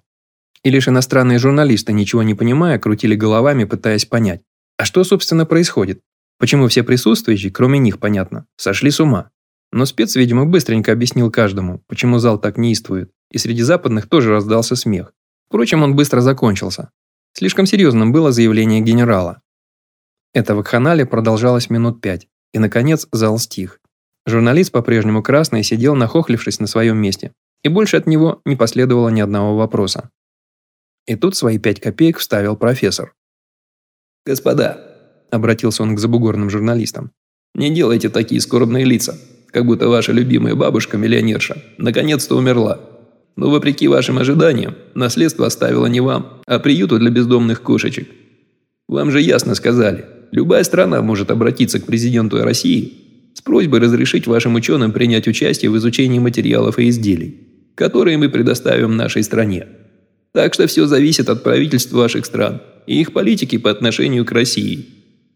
И лишь иностранные журналисты, ничего не понимая, крутили головами, пытаясь понять, а что, собственно, происходит? Почему все присутствующие, кроме них, понятно, сошли с ума? Но спец, видимо, быстренько объяснил каждому, почему зал так неистует, и среди западных тоже раздался смех. Впрочем, он быстро закончился. Слишком серьезным было заявление генерала. Это вакханалия продолжалось минут пять, и, наконец, зал стих. Журналист, по-прежнему красный, сидел, нахохлившись на своем месте, и больше от него не последовало ни одного вопроса. И тут свои пять копеек вставил профессор. «Господа, Обратился он к забугорным журналистам. «Не делайте такие скорбные лица, как будто ваша любимая бабушка-миллионерша наконец-то умерла. Но вопреки вашим ожиданиям, наследство оставила не вам, а приюту для бездомных кошечек. Вам же ясно сказали, любая страна может обратиться к президенту России с просьбой разрешить вашим ученым принять участие в изучении материалов и изделий, которые мы предоставим нашей стране. Так что все зависит от правительств ваших стран и их политики по отношению к России.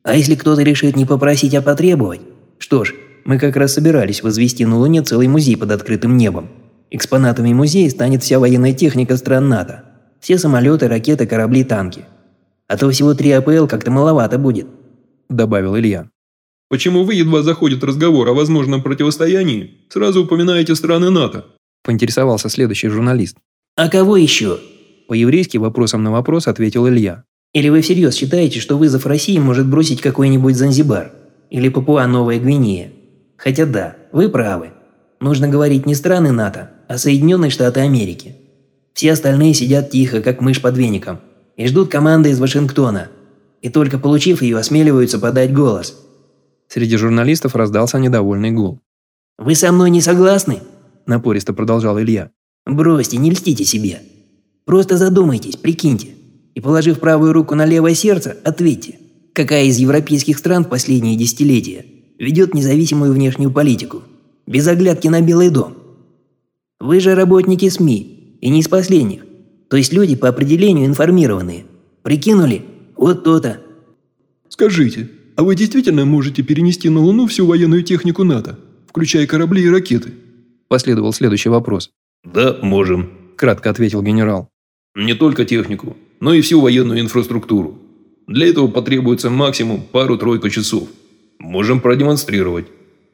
А если кто-то решит не попросить, а потребовать? Что ж, мы как раз собирались возвести на Луне целый музей под открытым небом. Экспонатами музея станет вся военная техника стран НАТО. Все самолеты, ракеты, корабли, танки. А то всего три АПЛ как-то маловато будет», – добавил Илья. «Почему вы, едва заходит разговор о возможном противостоянии, сразу упоминаете страны НАТО?» – поинтересовался следующий журналист. «А кого еще?» По-еврейски вопросом на вопрос ответил Илья. Или вы всерьез считаете, что вызов России может бросить какой-нибудь Занзибар? Или Папуа-Новая Гвинея? Хотя да, вы правы. Нужно говорить не страны НАТО, а Соединенные Штаты Америки. Все остальные сидят тихо, как мышь под веником, и ждут команды из Вашингтона. И только получив ее, осмеливаются подать голос. Среди журналистов раздался недовольный гул. «Вы со мной не согласны?» – напористо продолжал Илья. «Бросьте, не льстите себе. Просто задумайтесь, прикиньте и, положив правую руку на левое сердце, ответьте, какая из европейских стран в последние десятилетия ведет независимую внешнюю политику, без оглядки на Белый дом? Вы же работники СМИ, и не из последних, то есть люди по определению информированные. Прикинули? Вот то-то. Скажите, а вы действительно можете перенести на Луну всю военную технику НАТО, включая корабли и ракеты? Последовал следующий вопрос. Да, можем, кратко ответил генерал. Не только технику, но и всю военную инфраструктуру. Для этого потребуется максимум пару-тройку часов. Можем продемонстрировать.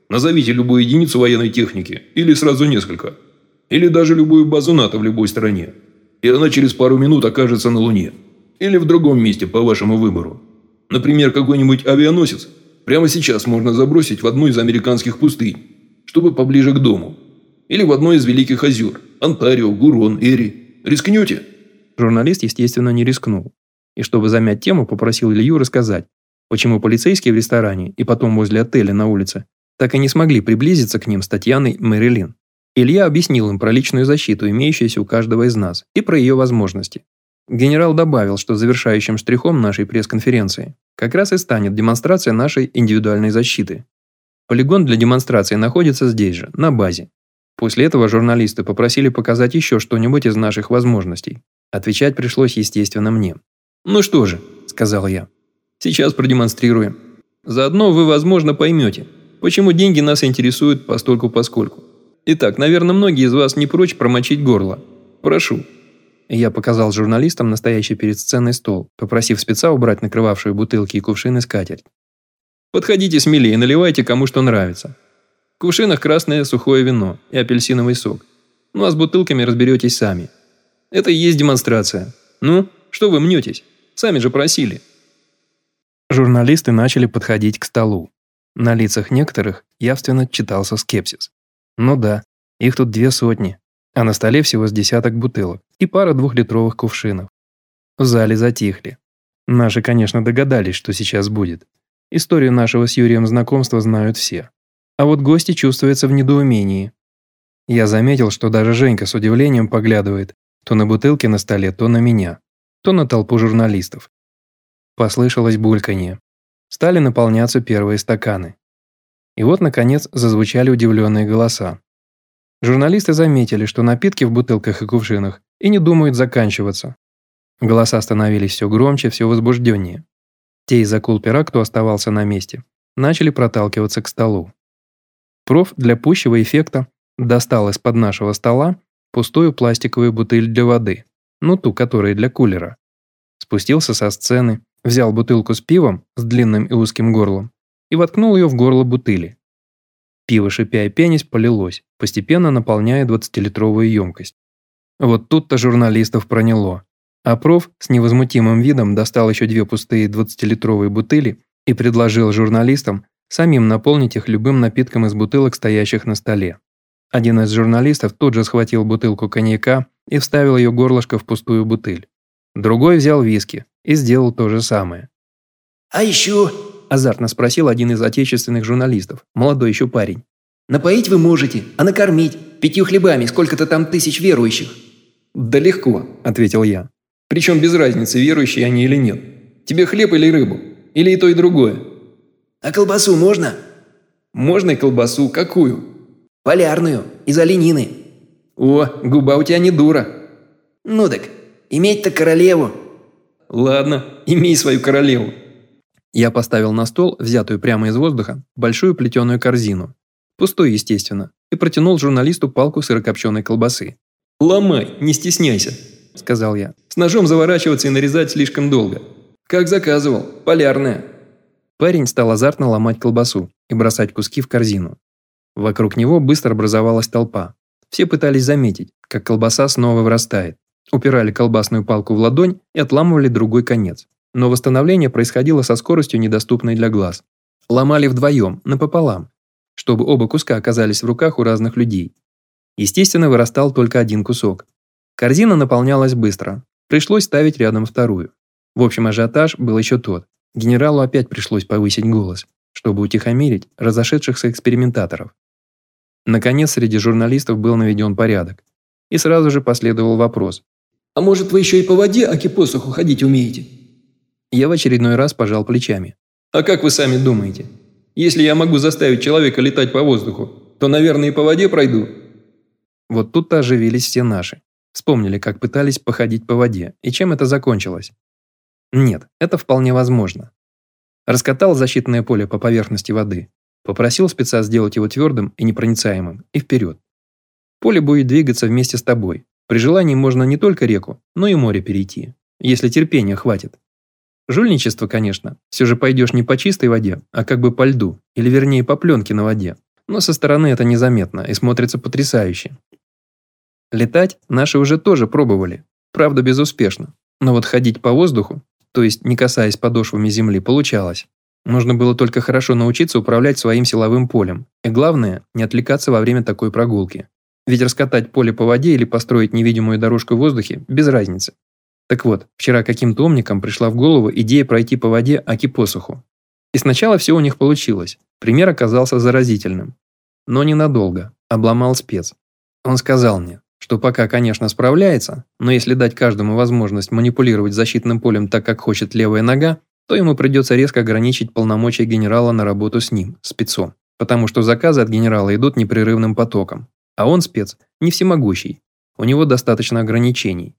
Назовите любую единицу военной техники, или сразу несколько. Или даже любую базу НАТО в любой стране. И она через пару минут окажется на Луне. Или в другом месте, по вашему выбору. Например, какой-нибудь авианосец Прямо сейчас можно забросить в одну из американских пустынь, чтобы поближе к дому. Или в одно из великих озер – Онтарио, Гурон, Эри. Рискнете?» Журналист, естественно, не рискнул. И чтобы замять тему, попросил Илью рассказать, почему полицейские в ресторане и потом возле отеля на улице так и не смогли приблизиться к ним с Татьяной Мэрилин. Илья объяснил им про личную защиту, имеющуюся у каждого из нас, и про ее возможности. Генерал добавил, что завершающим штрихом нашей пресс-конференции как раз и станет демонстрация нашей индивидуальной защиты. Полигон для демонстрации находится здесь же, на базе. После этого журналисты попросили показать еще что-нибудь из наших возможностей. Отвечать пришлось, естественно, мне. «Ну что же», – сказал я, – «сейчас продемонстрируем. Заодно вы, возможно, поймете, почему деньги нас интересуют постольку-поскольку. Итак, наверное, многие из вас не прочь промочить горло. Прошу». Я показал журналистам настоящий перед сценой стол, попросив спеца убрать накрывавшие бутылки и кувшины скатерть. «Подходите смелее, наливайте кому что нравится. В кувшинах красное сухое вино и апельсиновый сок. Ну а с бутылками разберетесь сами. Это и есть демонстрация. Ну, что вы мнетесь? Сами же просили». Журналисты начали подходить к столу. На лицах некоторых явственно читался скепсис. Ну да, их тут две сотни, а на столе всего с десяток бутылок и пара двухлитровых кувшинов. В зале затихли. Наши, конечно, догадались, что сейчас будет. Историю нашего с Юрием знакомства знают все. А вот гости чувствуются в недоумении. Я заметил, что даже Женька с удивлением поглядывает то на бутылки на столе, то на меня, то на толпу журналистов. Послышалось бульканье. Стали наполняться первые стаканы. И вот, наконец, зазвучали удивленные голоса. Журналисты заметили, что напитки в бутылках и кувшинах и не думают заканчиваться. Голоса становились все громче, все возбужденнее. Те из акул-пера, кто оставался на месте, начали проталкиваться к столу. Проф для пущего эффекта достал из-под нашего стола пустую пластиковую бутыль для воды, ну ту, которая для кулера. Спустился со сцены, взял бутылку с пивом с длинным и узким горлом и воткнул ее в горло бутыли. Пиво, шипя и пенясь, полилось, постепенно наполняя 20-литровую емкость. Вот тут-то журналистов проняло. А проф с невозмутимым видом достал еще две пустые 20-литровые бутыли и предложил журналистам самим наполнить их любым напитком из бутылок, стоящих на столе. Один из журналистов тут же схватил бутылку коньяка и вставил ее горлышко в пустую бутыль. Другой взял виски и сделал то же самое. «А еще Азартно спросил один из отечественных журналистов, молодой еще парень. «Напоить вы можете, а накормить? Пятью хлебами сколько-то там тысяч верующих». «Да легко», – ответил я. «Причем без разницы, верующие они или нет. Тебе хлеб или рыбу? Или и то, и другое?» «А колбасу можно?» «Можно и колбасу. Какую?» «Полярную, из оленины». «О, губа у тебя не дура». «Ну так, иметь-то королеву». «Ладно, имей свою королеву», я поставил на стол, взятую прямо из воздуха, большую плетеную корзину. Пустую, естественно, и протянул журналисту палку сырокопченой колбасы. «Ломай, не стесняйся», – сказал я. «С ножом заворачиваться и нарезать слишком долго. Как заказывал, полярная». Парень стал азартно ломать колбасу и бросать куски в корзину. Вокруг него быстро образовалась толпа. Все пытались заметить, как колбаса снова вырастает. Упирали колбасную палку в ладонь и отламывали другой конец но восстановление происходило со скоростью, недоступной для глаз. Ломали вдвоем, напополам, чтобы оба куска оказались в руках у разных людей. Естественно, вырастал только один кусок. Корзина наполнялась быстро. Пришлось ставить рядом вторую. В общем, ажиотаж был еще тот. Генералу опять пришлось повысить голос, чтобы утихомирить разошедшихся экспериментаторов. Наконец, среди журналистов был наведен порядок. И сразу же последовал вопрос. «А может, вы еще и по воде, аки посуху ходить умеете?» Я в очередной раз пожал плечами. «А как вы сами думаете? Если я могу заставить человека летать по воздуху, то, наверное, и по воде пройду». Вот тут-то оживились все наши. Вспомнили, как пытались походить по воде, и чем это закончилось. Нет, это вполне возможно. Раскатал защитное поле по поверхности воды, попросил спеца сделать его твердым и непроницаемым, и вперед. Поле будет двигаться вместе с тобой. При желании можно не только реку, но и море перейти, если терпения хватит. Жульничество, конечно. Все же пойдешь не по чистой воде, а как бы по льду, или вернее по пленке на воде. Но со стороны это незаметно и смотрится потрясающе. Летать наши уже тоже пробовали. Правда, безуспешно. Но вот ходить по воздуху, то есть не касаясь подошвами земли, получалось. Нужно было только хорошо научиться управлять своим силовым полем. И главное, не отвлекаться во время такой прогулки. Ведь раскатать поле по воде или построить невидимую дорожку в воздухе – без разницы. Так вот, вчера каким-то умникам пришла в голову идея пройти по воде аки посуху. И сначала все у них получилось. Пример оказался заразительным. Но ненадолго. Обломал спец. Он сказал мне, что пока, конечно, справляется, но если дать каждому возможность манипулировать защитным полем так, как хочет левая нога, то ему придется резко ограничить полномочия генерала на работу с ним, спецом. Потому что заказы от генерала идут непрерывным потоком. А он, спец, не всемогущий. У него достаточно ограничений.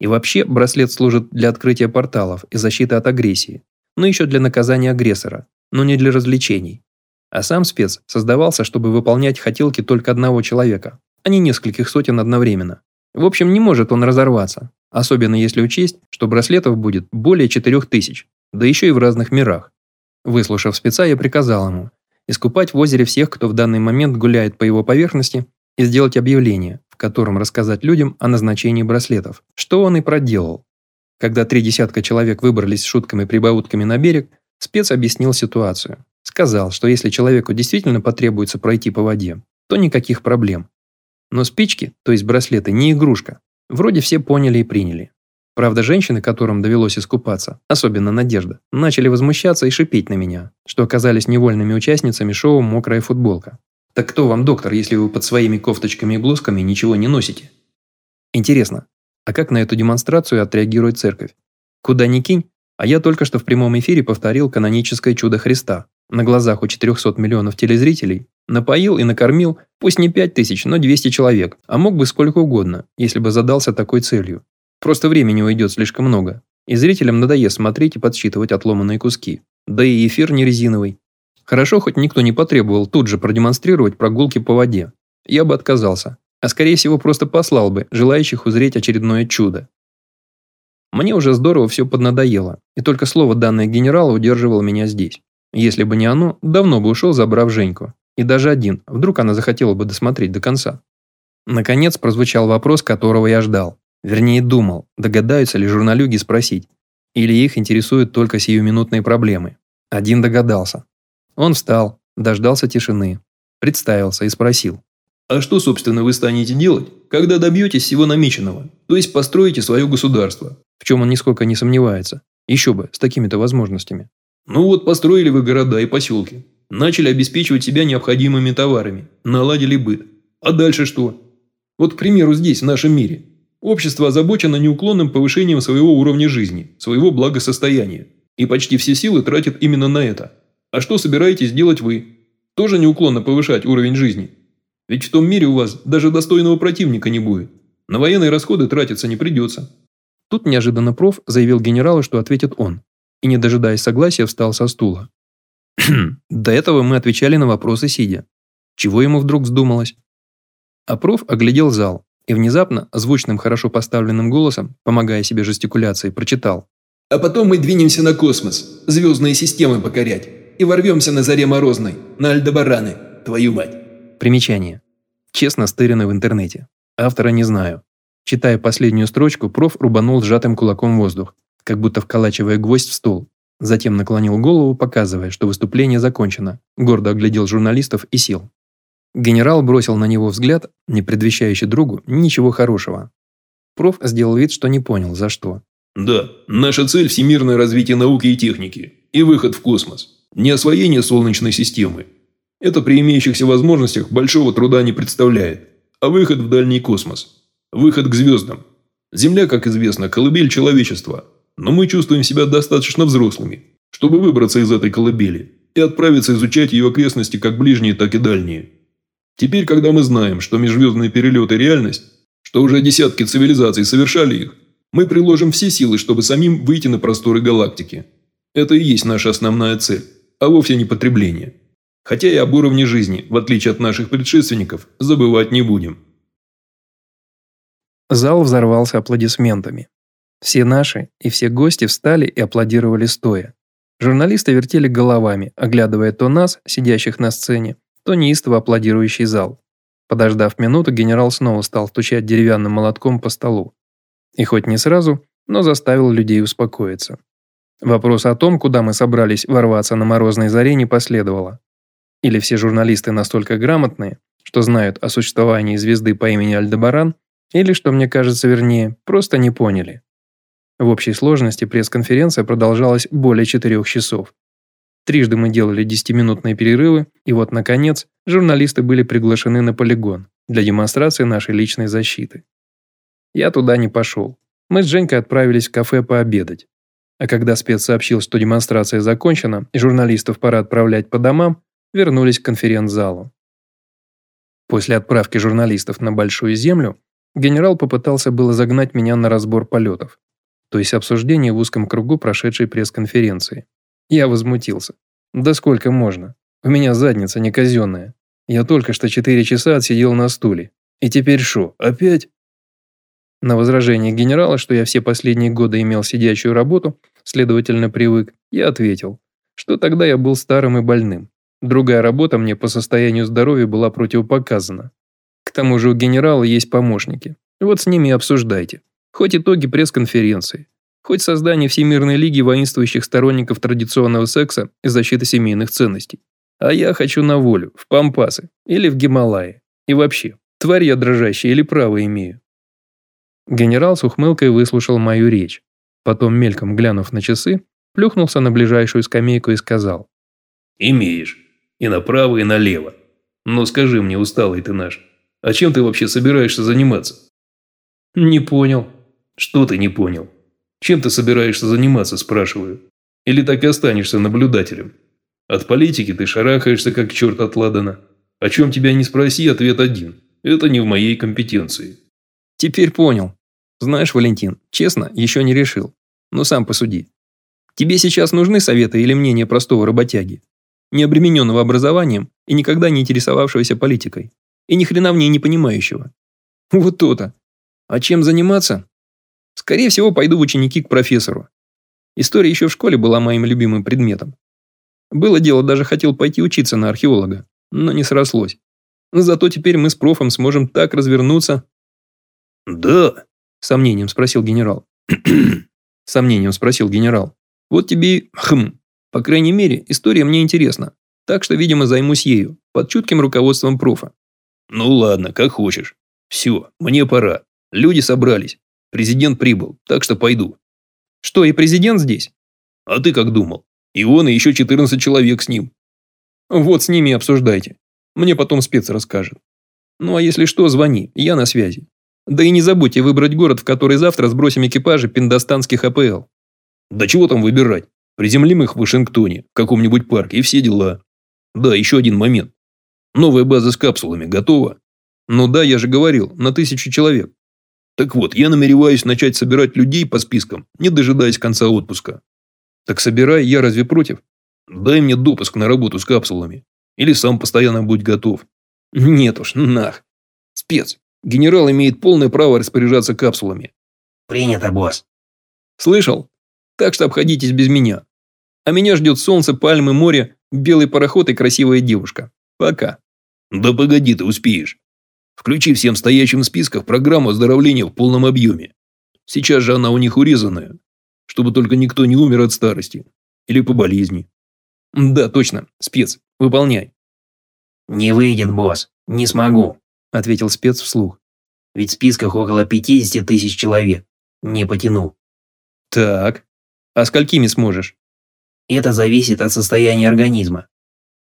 И вообще, браслет служит для открытия порталов и защиты от агрессии, но еще для наказания агрессора, но не для развлечений. А сам спец создавался, чтобы выполнять хотелки только одного человека, а не нескольких сотен одновременно. В общем, не может он разорваться, особенно если учесть, что браслетов будет более 4000, да еще и в разных мирах. Выслушав спеца, я приказал ему искупать в озере всех, кто в данный момент гуляет по его поверхности, и сделать объявление, котором рассказать людям о назначении браслетов, что он и проделал. Когда три десятка человек выбрались с шутками-прибаутками на берег, спец объяснил ситуацию. Сказал, что если человеку действительно потребуется пройти по воде, то никаких проблем. Но спички, то есть браслеты, не игрушка. Вроде все поняли и приняли. Правда, женщины, которым довелось искупаться, особенно Надежда, начали возмущаться и шипеть на меня, что оказались невольными участницами шоу «Мокрая футболка». Так кто вам доктор, если вы под своими кофточками и блузками ничего не носите? Интересно, а как на эту демонстрацию отреагирует церковь? Куда ни кинь, а я только что в прямом эфире повторил каноническое чудо Христа. На глазах у 400 миллионов телезрителей напоил и накормил, пусть не 5 тысяч, но 200 человек, а мог бы сколько угодно, если бы задался такой целью. Просто времени уйдет слишком много, и зрителям надоест смотреть и подсчитывать отломанные куски. Да и эфир не резиновый. Хорошо, хоть никто не потребовал тут же продемонстрировать прогулки по воде. Я бы отказался, а скорее всего просто послал бы желающих узреть очередное чудо. Мне уже здорово все поднадоело, и только слово данное генерала удерживало меня здесь. Если бы не оно, давно бы ушел, забрав Женьку. И даже один, вдруг она захотела бы досмотреть до конца. Наконец прозвучал вопрос, которого я ждал. Вернее, думал, догадаются ли журналюги спросить. Или их интересуют только сиюминутные проблемы. Один догадался. Он встал, дождался тишины, представился и спросил. А что, собственно, вы станете делать, когда добьетесь всего намеченного, то есть построите свое государство? В чем он нисколько не сомневается. Еще бы, с такими-то возможностями. Ну вот, построили вы города и поселки. Начали обеспечивать себя необходимыми товарами. Наладили быт. А дальше что? Вот, к примеру, здесь, в нашем мире. Общество озабочено неуклонным повышением своего уровня жизни, своего благосостояния. И почти все силы тратят именно на это. А что собираетесь делать вы? Тоже неуклонно повышать уровень жизни? Ведь в том мире у вас даже достойного противника не будет. На военные расходы тратиться не придется. Тут неожиданно проф заявил генералу, что ответит он. И, не дожидаясь согласия, встал со стула. До этого мы отвечали на вопросы сидя. Чего ему вдруг вздумалось? А проф оглядел зал, и внезапно, звучным, хорошо поставленным голосом, помогая себе жестикуляцией, прочитал. «А потом мы двинемся на космос, звездные системы покорять, и ворвемся на заре морозной, на Альдебараны, твою мать». Примечание. Честно стырено в интернете. Автора не знаю. Читая последнюю строчку, проф рубанул сжатым кулаком воздух, как будто вколачивая гвоздь в стол. Затем наклонил голову, показывая, что выступление закончено, гордо оглядел журналистов и сел. Генерал бросил на него взгляд, не предвещающий другу ничего хорошего. Проф сделал вид, что не понял, за что. «Да, наша цель – всемирное развитие науки и техники и выход в космос. Не освоение Солнечной системы. Это при имеющихся возможностях большого труда не представляет. А выход в дальний космос. Выход к звездам. Земля, как известно, колыбель человечества. Но мы чувствуем себя достаточно взрослыми, чтобы выбраться из этой колыбели и отправиться изучать ее окрестности как ближние, так и дальние. Теперь, когда мы знаем, что межзвездные перелеты – реальность, что уже десятки цивилизаций совершали их, мы приложим все силы, чтобы самим выйти на просторы галактики. Это и есть наша основная цель, а вовсе не потребление. Хотя и об уровне жизни, в отличие от наших предшественников, забывать не будем. Зал взорвался аплодисментами. Все наши и все гости встали и аплодировали стоя. Журналисты вертели головами, оглядывая то нас, сидящих на сцене, то неистово аплодирующий зал. Подождав минуту, генерал снова стал стучать деревянным молотком по столу. И хоть не сразу, но заставил людей успокоиться. Вопрос о том, куда мы собрались ворваться на морозной заре, не последовало. Или все журналисты настолько грамотные, что знают о существовании звезды по имени Альдебаран, или, что мне кажется вернее, просто не поняли. В общей сложности пресс-конференция продолжалась более четырех часов. Трижды мы делали десятиминутные перерывы, и вот, наконец, журналисты были приглашены на полигон для демонстрации нашей личной защиты. Я туда не пошел. Мы с Женькой отправились в кафе пообедать. А когда спец сообщил, что демонстрация закончена и журналистов пора отправлять по домам, вернулись к конференц-залу. После отправки журналистов на Большую Землю, генерал попытался было загнать меня на разбор полетов, то есть обсуждение в узком кругу прошедшей пресс-конференции. Я возмутился. Да сколько можно? У меня задница не казенная. Я только что 4 часа отсидел на стуле. И теперь шо, опять? На возражение генерала, что я все последние годы имел сидячую работу, следовательно привык, я ответил, что тогда я был старым и больным. Другая работа мне по состоянию здоровья была противопоказана. К тому же у генерала есть помощники. Вот с ними и обсуждайте. Хоть итоги пресс-конференции, хоть создание Всемирной лиги воинствующих сторонников традиционного секса и защиты семейных ценностей. А я хочу на волю, в Пампасы или в Гималайи. И вообще, тварь я дрожащая или право имею. Генерал с ухмылкой выслушал мою речь. Потом, мельком глянув на часы, плюхнулся на ближайшую скамейку и сказал. «Имеешь. И направо, и налево. Но скажи мне, усталый ты наш, а чем ты вообще собираешься заниматься?» «Не понял». «Что ты не понял? Чем ты собираешься заниматься, спрашиваю? Или так и останешься наблюдателем? От политики ты шарахаешься, как черт от ладана. О чем тебя не спроси, ответ один. Это не в моей компетенции». «Теперь понял. Знаешь, Валентин, честно, еще не решил. Но сам посуди. Тебе сейчас нужны советы или мнения простого работяги, не обремененного образованием и никогда не интересовавшегося политикой, и ни хрена в ней не понимающего? Вот то-то. А чем заниматься? Скорее всего, пойду в ученики к профессору. История еще в школе была моим любимым предметом. Было дело, даже хотел пойти учиться на археолога, но не срослось. Зато теперь мы с профом сможем так развернуться. «Да», – сомнением спросил генерал. сомнением спросил генерал. Вот тебе хм. По крайней мере, история мне интересна. Так что, видимо, займусь ею, под чутким руководством профа. Ну ладно, как хочешь. Все, мне пора. Люди собрались. Президент прибыл, так что пойду. Что, и президент здесь? А ты как думал? И он, и еще 14 человек с ним. Вот с ними обсуждайте. Мне потом спец расскажет. Ну а если что, звони, я на связи. Да и не забудьте выбрать город, в который завтра сбросим экипажи пиндостанских АПЛ. Да чего там выбирать? Приземлим их в Вашингтоне, в каком-нибудь парке и все дела. Да, еще один момент. Новая база с капсулами готова? Ну да, я же говорил, на тысячу человек. Так вот, я намереваюсь начать собирать людей по спискам, не дожидаясь конца отпуска. Так собирай, я разве против? Дай мне допуск на работу с капсулами. Или сам постоянно будь готов. Нет уж, нах. Спец, Генерал имеет полное право распоряжаться капсулами. Принято, босс. Слышал? Так что обходитесь без меня. А меня ждет солнце, пальмы, море, белый пароход и красивая девушка. Пока. Да погоди, ты успеешь. Включи всем стоящим в списках программу оздоровления в полном объеме. Сейчас же она у них урезанная, чтобы только никто не умер от старости. Или по болезни. Да, точно. Спец, выполняй. Не выйдет, босс. Не смогу. – ответил спец вслух. «Ведь в списках около 50 тысяч человек. Не потяну». «Так. А сколькими сможешь?» «Это зависит от состояния организма.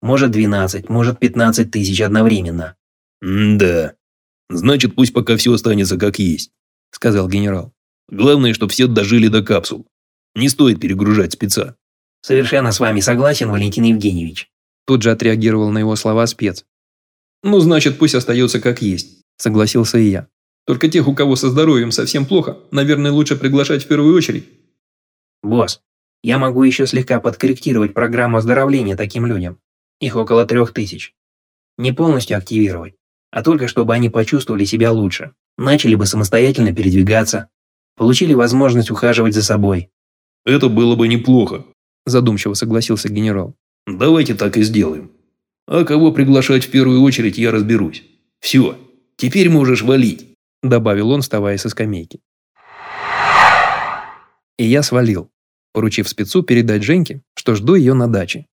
Может 12, может 15 тысяч одновременно». «Да. Значит, пусть пока все останется как есть», – сказал генерал. «Главное, чтобы все дожили до капсул. Не стоит перегружать спеца». «Совершенно с вами согласен, Валентин Евгеньевич». Тут же отреагировал на его слова спец. «Ну, значит, пусть остается как есть», – согласился и я. «Только тех, у кого со здоровьем совсем плохо, наверное, лучше приглашать в первую очередь». «Босс, я могу еще слегка подкорректировать программу оздоровления таким людям. Их около трех тысяч. Не полностью активировать, а только чтобы они почувствовали себя лучше, начали бы самостоятельно передвигаться, получили возможность ухаживать за собой». «Это было бы неплохо», – задумчиво согласился генерал. «Давайте так и сделаем». А кого приглашать в первую очередь, я разберусь. Все, теперь можешь валить», – добавил он, вставая со скамейки. И я свалил. поручив спецу передать Женьке, что жду ее на даче.